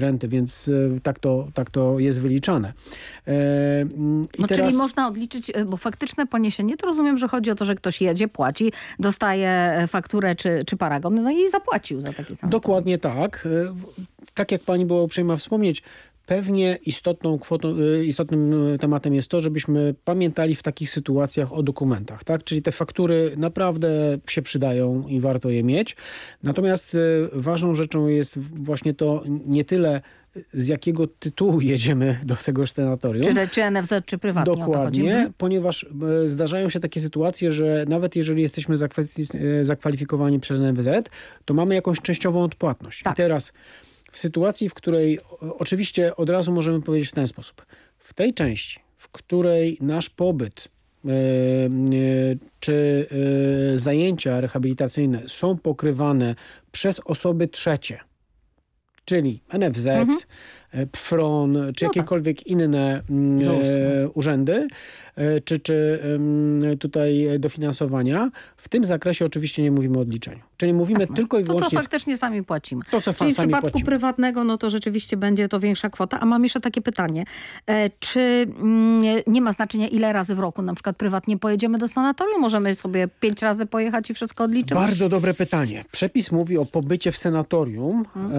renty, więc tak to, tak to jest wyliczane. I No, teraz... Czyli można odliczyć, bo faktyczne poniesienie, to rozumiem, że chodzi o to, że ktoś jedzie, płaci, dostaje fakturę czy, czy paragon, no i zapłacił za taki samochód. Dokładnie tak. Tak jak pani była uprzejma wspomnieć, pewnie istotną kwotą, y, istotnym y, tematem jest to, żebyśmy pamiętali w takich sytuacjach o dokumentach, tak? Czyli te faktury naprawdę się przydają i warto je mieć. Natomiast y, ważną rzeczą jest właśnie to nie tyle z jakiego tytułu jedziemy do tego sanatorium. Czy, czy NFZ, czy prywatnie Dokładnie, ponieważ e, zdarzają się takie sytuacje, że nawet jeżeli jesteśmy zakwalifikowani przez NFZ, to mamy jakąś częściową odpłatność. Tak. I teraz w sytuacji, w której oczywiście od razu możemy powiedzieć w ten sposób. W tej części, w której nasz pobyt e, czy zajęcia rehabilitacyjne są pokrywane przez osoby trzecie, czyli NFZ, mhm. PFRON, czy no jakiekolwiek tak. inne mm, e, urzędy, e, czy, czy tutaj dofinansowania. W tym zakresie oczywiście nie mówimy o odliczeniu. Czyli mówimy Jasne. tylko i wyłącznie... To, co faktycznie sami płacimy. To, co Czyli w przypadku płacimy. prywatnego, no to rzeczywiście będzie to większa kwota. A mam jeszcze takie pytanie. E, czy mm, nie ma znaczenia, ile razy w roku na przykład prywatnie pojedziemy do sanatorium? Możemy sobie pięć razy pojechać i wszystko odliczyć? Bardzo dobre pytanie. Przepis mówi o pobycie w sanatorium. Hmm.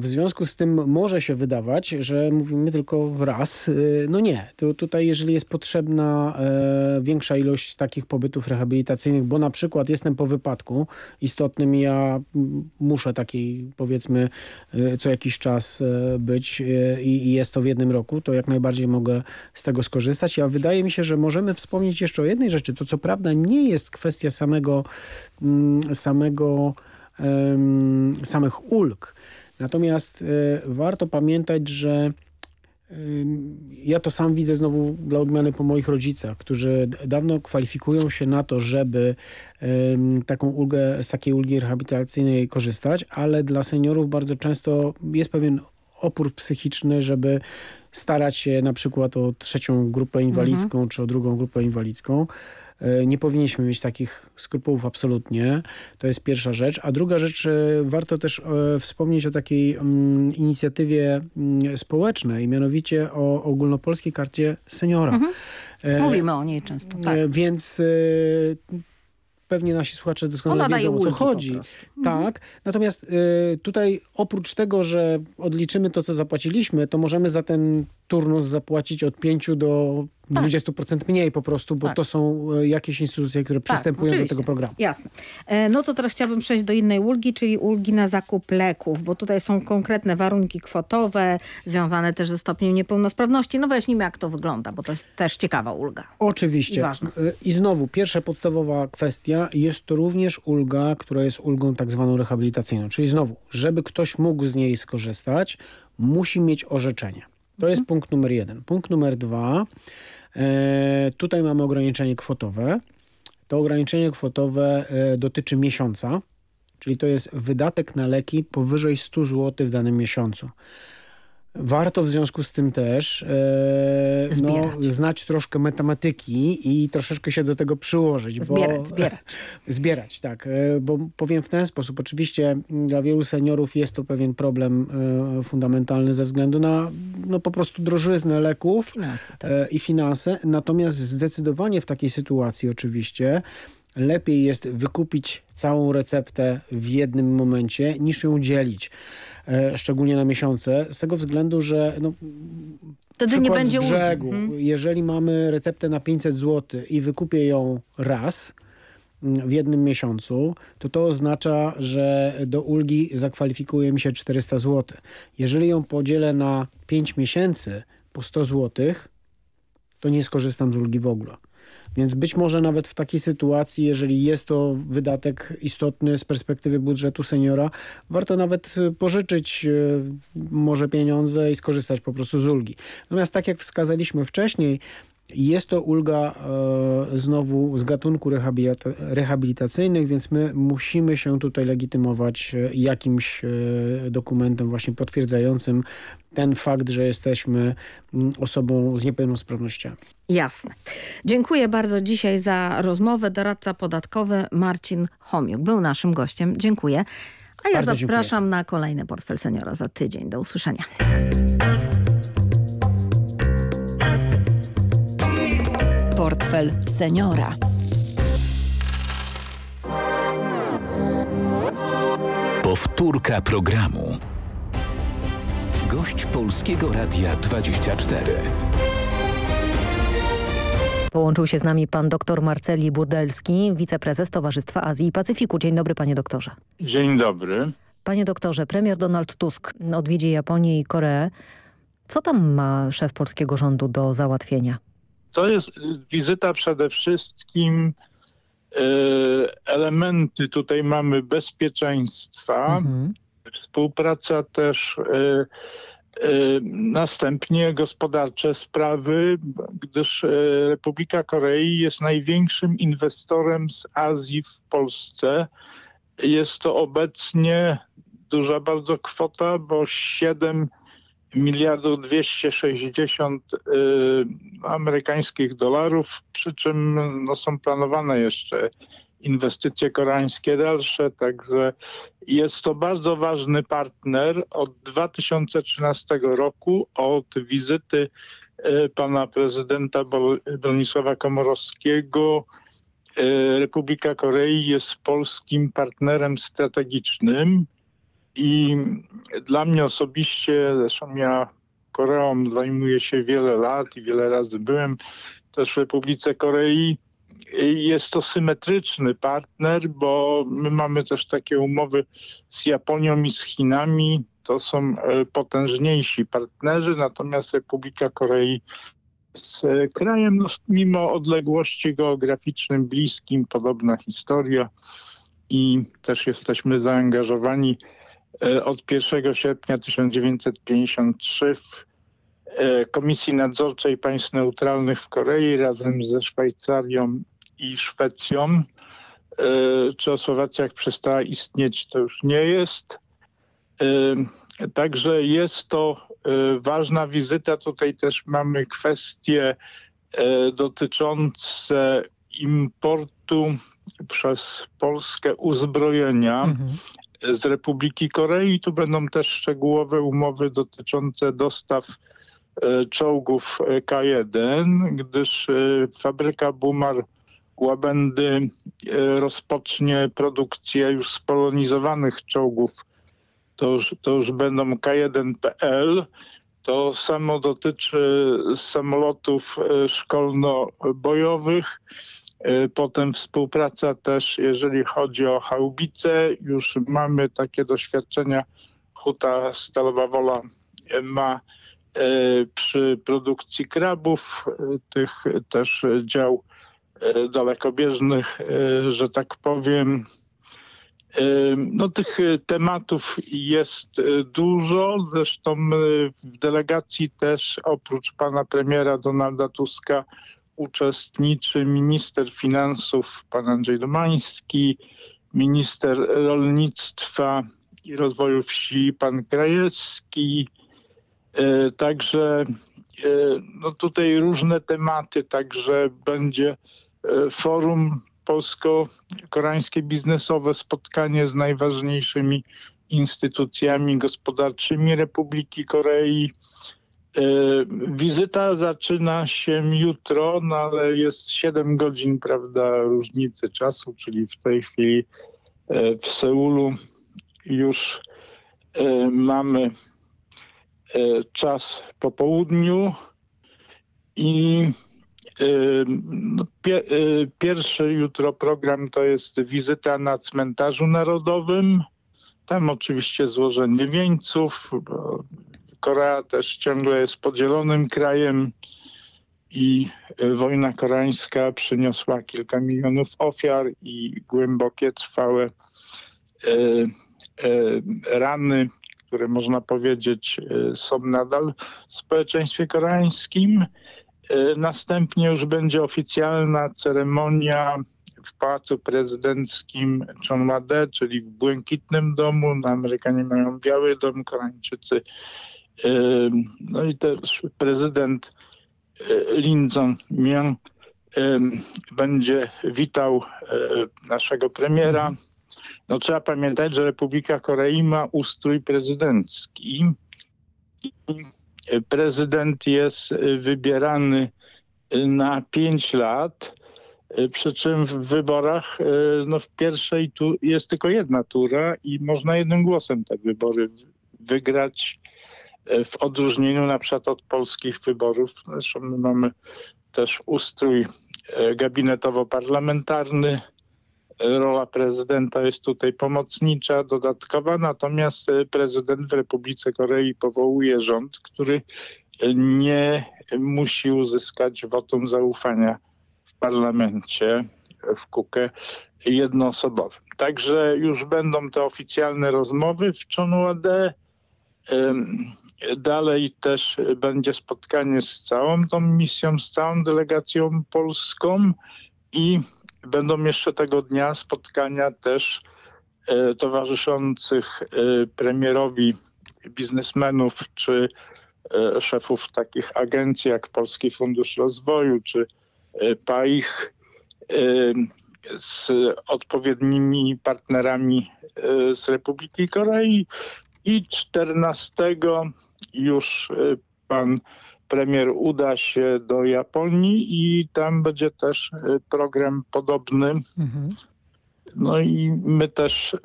w związku z tym może się wydawać, że mówimy tylko raz. E, no nie. To tutaj jeżeli jest potrzebna większa ilość takich pobytów rehabilitacyjnych, bo na przykład jestem po wypadku istotnym i ja muszę takiej powiedzmy e, co jakiś czas e, być e, i jest to w jednym roku, to jak najbardziej mogę z tego skorzystać. A wydaje mi się, że możemy wspomnieć jeszcze o jednej rzeczy. To co prawda nie jest kwestia samego, samego samych ulg. Natomiast warto pamiętać, że ja to sam widzę znowu dla odmiany po moich rodzicach, którzy dawno kwalifikują się na to, żeby taką ulgę, z takiej ulgi rehabilitacyjnej korzystać, ale dla seniorów bardzo często jest pewien opór psychiczny, żeby starać się na przykład o trzecią grupę inwalidzką, mhm. czy o drugą grupę inwalidzką. E, nie powinniśmy mieć takich skrupułów absolutnie. To jest pierwsza rzecz. A druga rzecz, e, warto też e, wspomnieć o takiej mm, inicjatywie mm, społecznej, mianowicie o ogólnopolskiej karcie seniora. Mhm. Mówimy o niej często. Tak. Więc pewnie nasi słuchacze doskonale Ona wiedzą o co chodzi. Mhm. Tak. Natomiast y, tutaj oprócz tego, że odliczymy to, co zapłaciliśmy, to możemy za ten turnus zapłacić od 5 do tak. 20% mniej po prostu, bo tak. to są e, jakieś instytucje, które tak, przystępują oczywiście. do tego programu. Jasne. E, no to teraz chciałabym przejść do innej ulgi, czyli ulgi na zakup leków, bo tutaj są konkretne warunki kwotowe, związane też ze stopniem niepełnosprawności. No weźmy jak to wygląda, bo to jest też ciekawa ulga. Oczywiście. I, ważna. E, I znowu, pierwsza podstawowa kwestia, jest to również ulga, która jest ulgą tak zwaną rehabilitacyjną. Czyli znowu, żeby ktoś mógł z niej skorzystać, musi mieć orzeczenie. To jest mhm. punkt numer jeden. Punkt numer dwa, tutaj mamy ograniczenie kwotowe. To ograniczenie kwotowe e, dotyczy miesiąca, czyli to jest wydatek na leki powyżej 100 zł w danym miesiącu. Warto w związku z tym też e, no, znać troszkę matematyki i troszeczkę się do tego przyłożyć. Zbierać, bo, zbierać. zbierać, tak. E, bo powiem w ten sposób. Oczywiście dla wielu seniorów jest to pewien problem e, fundamentalny ze względu na no, po prostu drożyznę leków finanse, tak. e, i finanse. Natomiast zdecydowanie w takiej sytuacji oczywiście lepiej jest wykupić całą receptę w jednym momencie niż ją dzielić. E, szczególnie na miesiące, z tego względu, że no, Wtedy nie będzie z brzegu, mhm. jeżeli mamy receptę na 500 zł i wykupię ją raz mm, w jednym miesiącu, to to oznacza, że do ulgi zakwalifikuje mi się 400 zł. Jeżeli ją podzielę na 5 miesięcy po 100 zł, to nie skorzystam z ulgi w ogóle. Więc być może nawet w takiej sytuacji, jeżeli jest to wydatek istotny z perspektywy budżetu seniora, warto nawet y, pożyczyć y, może pieniądze i skorzystać po prostu z ulgi. Natomiast tak jak wskazaliśmy wcześniej, jest to ulga e, znowu z gatunku rehabilita rehabilitacyjnych, więc my musimy się tutaj legitymować e, jakimś e, dokumentem właśnie potwierdzającym ten fakt, że jesteśmy mm, osobą z niepełnosprawnościami. Jasne. Dziękuję bardzo dzisiaj za rozmowę. Doradca podatkowy Marcin Homiuk był naszym gościem. Dziękuję. A ja bardzo zapraszam dziękuję. na kolejny Portfel Seniora za tydzień. Do usłyszenia. Portfel Seniora. Powtórka programu. Gość Polskiego Radia 24. Połączył się z nami pan dr Marceli Burdelski, wiceprezes Towarzystwa Azji i Pacyfiku. Dzień dobry panie doktorze. Dzień dobry. Panie doktorze, premier Donald Tusk odwiedzi Japonię i Koreę. Co tam ma szef polskiego rządu do załatwienia? To jest wizyta przede wszystkim e, elementy. Tutaj mamy bezpieczeństwa, mhm. współpraca też e, Następnie gospodarcze sprawy, gdyż Republika Korei jest największym inwestorem z Azji w Polsce. Jest to obecnie duża bardzo kwota, bo 7 miliardów 260 y, amerykańskich dolarów, przy czym no, są planowane jeszcze inwestycje koreańskie dalsze, także jest to bardzo ważny partner od 2013 roku, od wizyty e, pana prezydenta Bronisława Komorowskiego. E, Republika Korei jest polskim partnerem strategicznym i dla mnie osobiście, zresztą ja Koreą zajmuję się wiele lat i wiele razy byłem też w Republice Korei, jest to symetryczny partner, bo my mamy też takie umowy z Japonią i z Chinami. To są e, potężniejsi partnerzy, natomiast Republika Korei jest e, krajem no, mimo odległości geograficznym bliskim, podobna historia i też jesteśmy zaangażowani od 1 sierpnia 1953 w Komisji Nadzorczej Państw Neutralnych w Korei razem ze Szwajcarią i Szwecją. E, Czechosłowacja jak przestała istnieć, to już nie jest. E, także jest to e, ważna wizyta. Tutaj też mamy kwestie dotyczące importu przez Polskę uzbrojenia mhm. Z Republiki Korei. Tu będą też szczegółowe umowy dotyczące dostaw czołgów K1, gdyż fabryka Bumar Łabędy e, rozpocznie produkcję już spolonizowanych czołgów. To już, to już będą K1PL. To samo dotyczy samolotów e, szkolno-bojowych. E, potem współpraca też, jeżeli chodzi o haubice. Już mamy takie doświadczenia. Huta Stalowa Wola ma przy produkcji krabów, tych też dział dalekobieżnych, że tak powiem. No, tych tematów jest dużo. Zresztą w delegacji też oprócz pana premiera Donalda Tuska uczestniczy minister finansów pan Andrzej Domański, minister rolnictwa i rozwoju wsi pan Krajewski. Także no tutaj różne tematy, także będzie E, forum polsko-koreańskie biznesowe, spotkanie z najważniejszymi instytucjami gospodarczymi Republiki Korei. E, wizyta zaczyna się jutro, no ale jest 7 godzin, prawda, różnicy czasu, czyli w tej chwili e, w Seulu już mamy czas po południu i no, pierwszy jutro program to jest wizyta na cmentarzu narodowym. Tam oczywiście złożenie wieńców. Korea też ciągle jest podzielonym krajem i y, wojna koreańska przyniosła kilka milionów ofiar i głębokie, trwałe y, rany, które można powiedzieć są nadal w społeczeństwie koreańskim. E, następnie już będzie oficjalna ceremonia w Pałacu Prezydenckim Chonmade, czyli w Błękitnym Domu. Amerykanie mają Biały Dom, Koreańczycy. No i też prezydent e, Lin Zong-myung będzie witał naszego premiera. No, trzeba pamiętać, że Republika Korei ma ustrój prezydencki prezydent jest y, wybierany y, na pięć lat, y, przy czym w wyborach no w pierwszej tu jest tylko jedna tura i można jednym głosem te wybory wygrać. W odróżnieniu na przykład od polskich wyborów. Zresztą my mamy też ustrój gabinetowo-parlamentarny. Rola prezydenta jest tutaj pomocnicza, dodatkowa, natomiast prezydent w Republice Korei powołuje rząd, który nie musi uzyskać wotum zaufania w parlamencie w Kukę jednoosobowym. Także już będą te oficjalne rozmowy w Chonuade. Dalej też będzie spotkanie z całą tą misją, z całą delegacją polską i będą jeszcze tego dnia spotkania też towarzyszących premierowi biznesmenów czy szefów takich agencji jak Polski Fundusz Rozwoju czy PAIH z odpowiednimi partnerami z Republiki Korei i 14 już pan premier uda się do Japonii i tam będzie też program podobny. Mhm. No i my też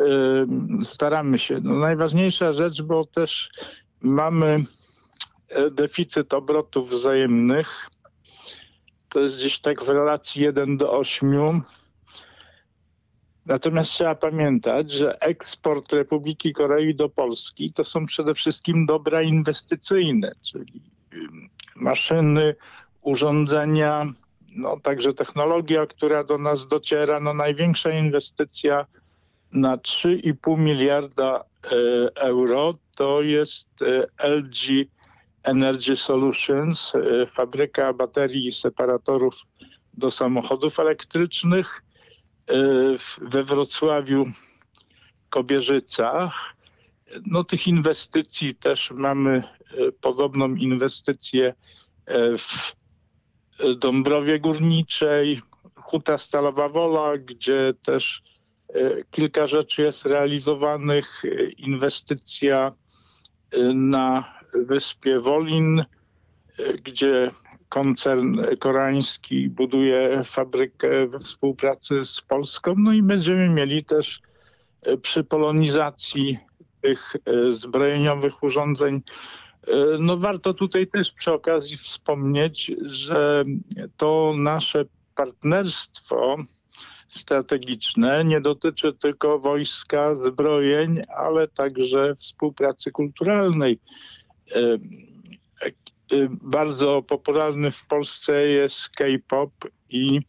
staramy się. No najważniejsza rzecz, bo też mamy deficyt obrotów wzajemnych. To jest gdzieś tak w relacji 1 do 8. Natomiast trzeba pamiętać, że eksport Republiki Korei do Polski to są przede wszystkim dobra inwestycyjne, czyli maszyny, urządzenia, no także technologia, która do nas dociera. No największa inwestycja na 3,5 miliarda euro to jest LG Energy Solutions, fabryka baterii i separatorów do samochodów elektrycznych we Wrocławiu, Kobierzycach. No tych inwestycji też mamy podobną inwestycję w Dąbrowie Górniczej, Huta Stalowa Wola, gdzie też kilka rzeczy jest realizowanych. Inwestycja na wyspie Wolin, gdzie koncern koreański buduje fabrykę we współpracy z Polską. No i będziemy mieli też przy polonizacji tych zbrojeniowych urządzeń. No warto tutaj też przy okazji wspomnieć, że to nasze partnerstwo strategiczne nie dotyczy tylko wojska, zbrojeń, ale także współpracy kulturalnej. Bardzo popularny w Polsce jest K-pop i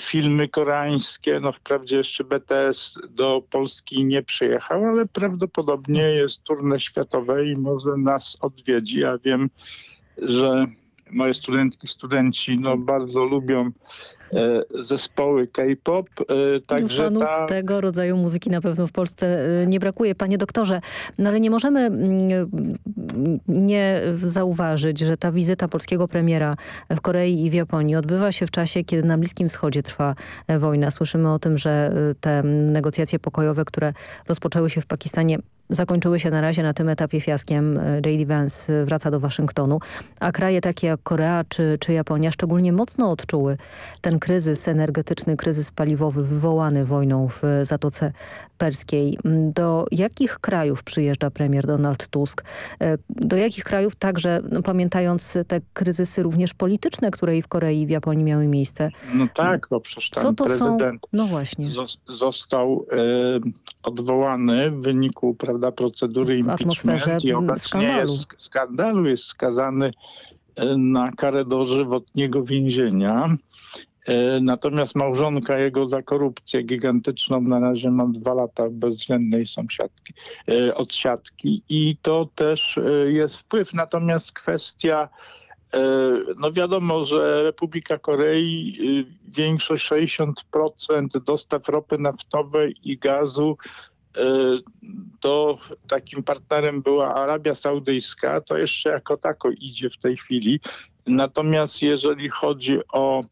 filmy koreańskie. No wprawdzie jeszcze BTS do Polski nie przyjechał, ale prawdopodobnie jest turnę światowe i może nas odwiedzi. Ja wiem, że moje studentki, studenci no, bardzo lubią zespoły K-pop. Także Fanów ta... tego rodzaju muzyki na pewno w Polsce nie brakuje. Panie doktorze, no ale nie możemy nie zauważyć, że ta wizyta polskiego premiera w Korei i w Japonii odbywa się w czasie, kiedy na Bliskim Wschodzie trwa wojna. Słyszymy o tym, że te negocjacje pokojowe, które rozpoczęły się w Pakistanie zakończyły się na razie na tym etapie fiaskiem. J.D. Vance wraca do Waszyngtonu, a kraje takie jak Korea czy, czy Japonia szczególnie mocno odczuły ten kryzys energetyczny, kryzys paliwowy wywołany wojną w Zatoce Perskiej. Do jakich krajów przyjeżdża premier Donald Tusk? Do jakich krajów także, no, pamiętając te kryzysy również polityczne, które i w Korei i w Japonii miały miejsce? No tak, bo przecież Co to prezydent są? No właśnie. został e, odwołany w wyniku prawda, procedury atmosferze i obecnie. Jest, skandalu jest skazany na karę dożywotniego więzienia. Natomiast małżonka jego za korupcję gigantyczną na razie ma dwa lata bezwzględnej sąsiadki, odsiadki i to też jest wpływ. Natomiast kwestia, no wiadomo, że Republika Korei większość 60% dostaw ropy naftowej i gazu to takim partnerem była Arabia Saudyjska, to jeszcze jako tako idzie w tej chwili. Natomiast jeżeli chodzi o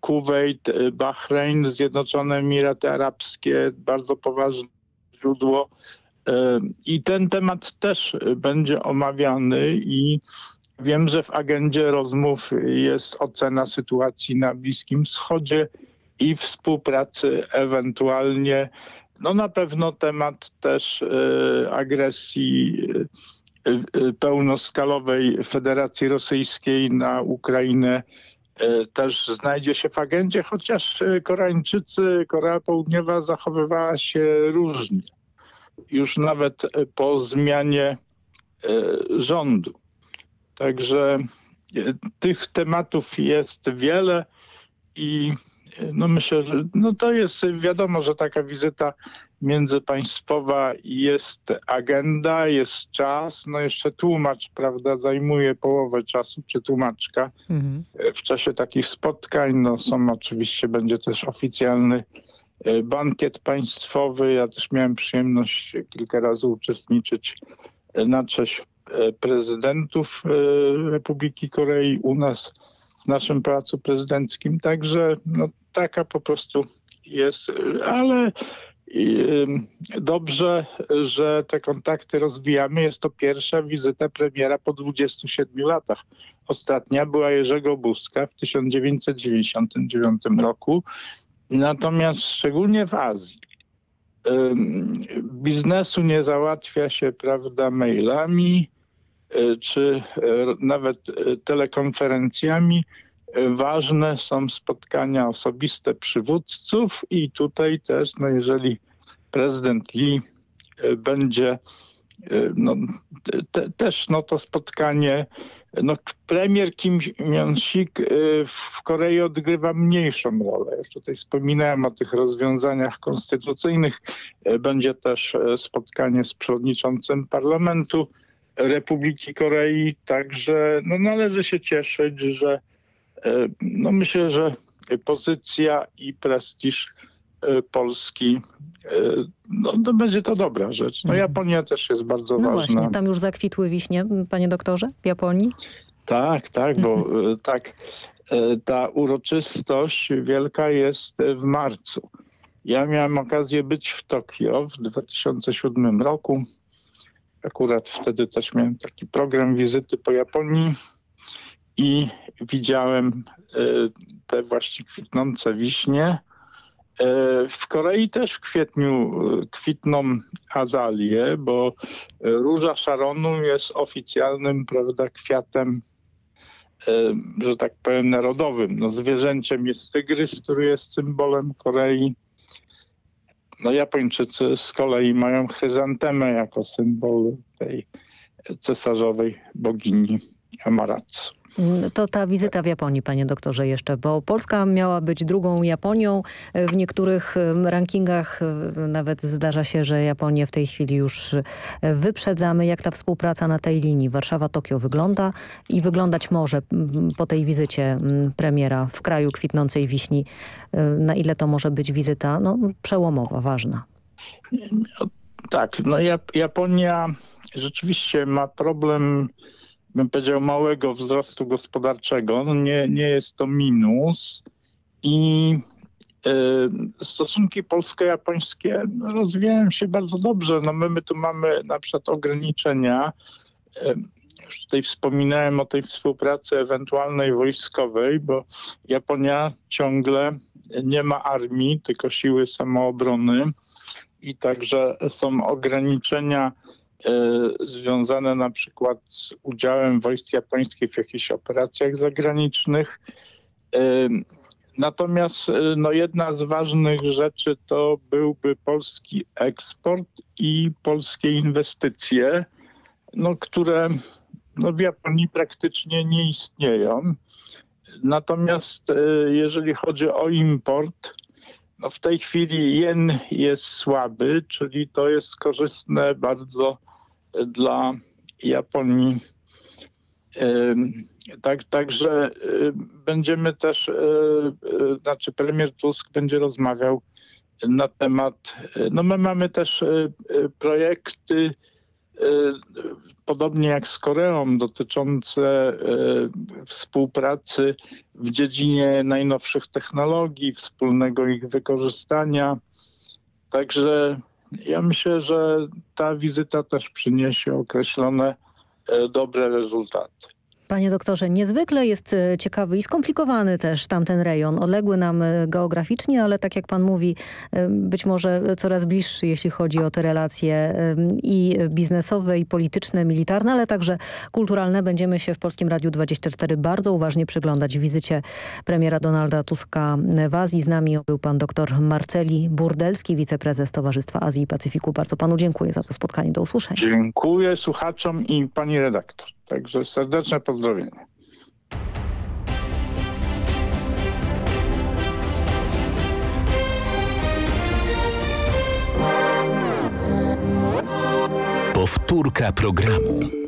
Kuwait, Bahrein, Zjednoczone Emiraty Arabskie, bardzo poważne źródło. I ten temat też będzie omawiany i wiem, że w agendzie rozmów jest ocena sytuacji na Bliskim Wschodzie i współpracy ewentualnie no na pewno temat też agresji pełnoskalowej Federacji Rosyjskiej na Ukrainę też znajdzie się w agendzie, chociaż Koreańczycy, Korea Południowa zachowywała się różnie. Już nawet po zmianie rządu. Także tych tematów jest wiele i no myślę, że no to jest wiadomo, że taka wizyta międzypaństwowa jest agenda, jest czas, no jeszcze tłumacz, prawda, zajmuje połowę czasu, czy tłumaczka mhm. w czasie takich spotkań. No są oczywiście, będzie też oficjalny e, bankiet państwowy. Ja też miałem przyjemność kilka razy uczestniczyć na cześć e, prezydentów e, Republiki Korei u nas w naszym pałacu prezydenckim. Także no, taka po prostu jest, ale dobrze, że te kontakty rozwijamy. Jest to pierwsza wizyta premiera po 27 latach. Ostatnia była Jerzego Buzka w 1999 roku. Natomiast szczególnie w Azji biznesu nie załatwia się, prawda, mailami e, czy e, nawet e, telekonferencjami. Ważne są spotkania osobiste przywódców i tutaj też, no jeżeli prezydent Lee e, będzie e, no, te, też no, to spotkanie, no, premier Kim Jong-sik w Korei odgrywa mniejszą rolę. Już tutaj wspominałem o tych rozwiązaniach konstytucyjnych. Będzie też spotkanie z przewodniczącym parlamentu Republiki Korei, także no, należy się cieszyć, że no myślę, że pozycja i prestiż e, Polski, e, no, no będzie to dobra rzecz. No mhm. Japonia też jest bardzo no ważna. No właśnie, tam już zakwitły wiśnie, panie doktorze, w Japonii? Tak, tak, bo mhm. tak, ta uroczystość wielka jest w marcu. Ja miałem okazję być w Tokio w 2007 roku. Akurat wtedy też miałem taki program wizyty po Japonii i widziałem e, te właśnie kwitnące wiśnie. E, w Korei też w kwietniu e, kwitną azalie, bo róża szaronu jest oficjalnym prawda, kwiatem, że tak powiem, narodowym. No, zwierzęciem jest tygrys, który jest symbolem Korei. No, Japończycy z kolei mają chryzantemę jako symbol tej cesarzowej bogini Amaterasu. To ta wizyta w Japonii, panie doktorze, jeszcze, bo Polska miała być drugą Japonią. W niektórych rankingach nawet zdarza się, że Japonię w tej chwili już wyprzedzamy. Jak ta współpraca na tej linii Warszawa-Tokio wygląda i wyglądać może po tej wizycie premiera w kraju kwitnącej wiśni? Na ile to może być wizyta no, przełomowa, ważna? Tak, no Japonia rzeczywiście ma problem bym powiedział, małego wzrostu gospodarczego. No nie, nie jest to minus. I y, stosunki polsko-japońskie rozwijają się bardzo dobrze. No my, my tu mamy na przykład ograniczenia. Y, już tutaj wspominałem o tej współpracy ewentualnej wojskowej, bo Japonia ciągle nie ma armii, tylko siły samoobrony i także są ograniczenia E, związane na przykład z udziałem wojsk japońskich w jakichś operacjach zagranicznych. E, natomiast e, no, jedna z ważnych rzeczy to byłby polski eksport i polskie inwestycje, no, które no, w Japonii praktycznie nie istnieją. Natomiast jeżeli chodzi o import, no w tej chwili jen jest słaby, czyli to jest korzystne bardzo dla Japonii. Tak, także będziemy też, znaczy premier Tusk będzie rozmawiał na temat, no my mamy też projekty podobnie jak z Koreą dotyczące współpracy w dziedzinie najnowszych technologii, wspólnego ich wykorzystania. Także ja myślę, że ta wizyta też przyniesie określone e, dobre rezultaty. Panie doktorze, niezwykle jest e, ciekawy i skomplikowany też tamten rejon. Odległy nam e, geograficznie, ale tak jak pan mówi, e, być może coraz bliższy, jeśli chodzi o te relacje i biznesowe, i polityczne, militarne, ale także kulturalne. Będziemy się w Polskim Radiu 24 bardzo uważnie przyglądać wizycie premiera Donalda Tuska w Azji. Z nami był pan dr Marceli Burdelski, wiceprezes Towarzystwa Azji i Pacyfiku. Bardzo panu dziękuję za to spotkanie. Do usłyszenia. Dziękuję słuchaczom i pani redaktor. Także serdeczne pozdrowienia. Powtórka programu.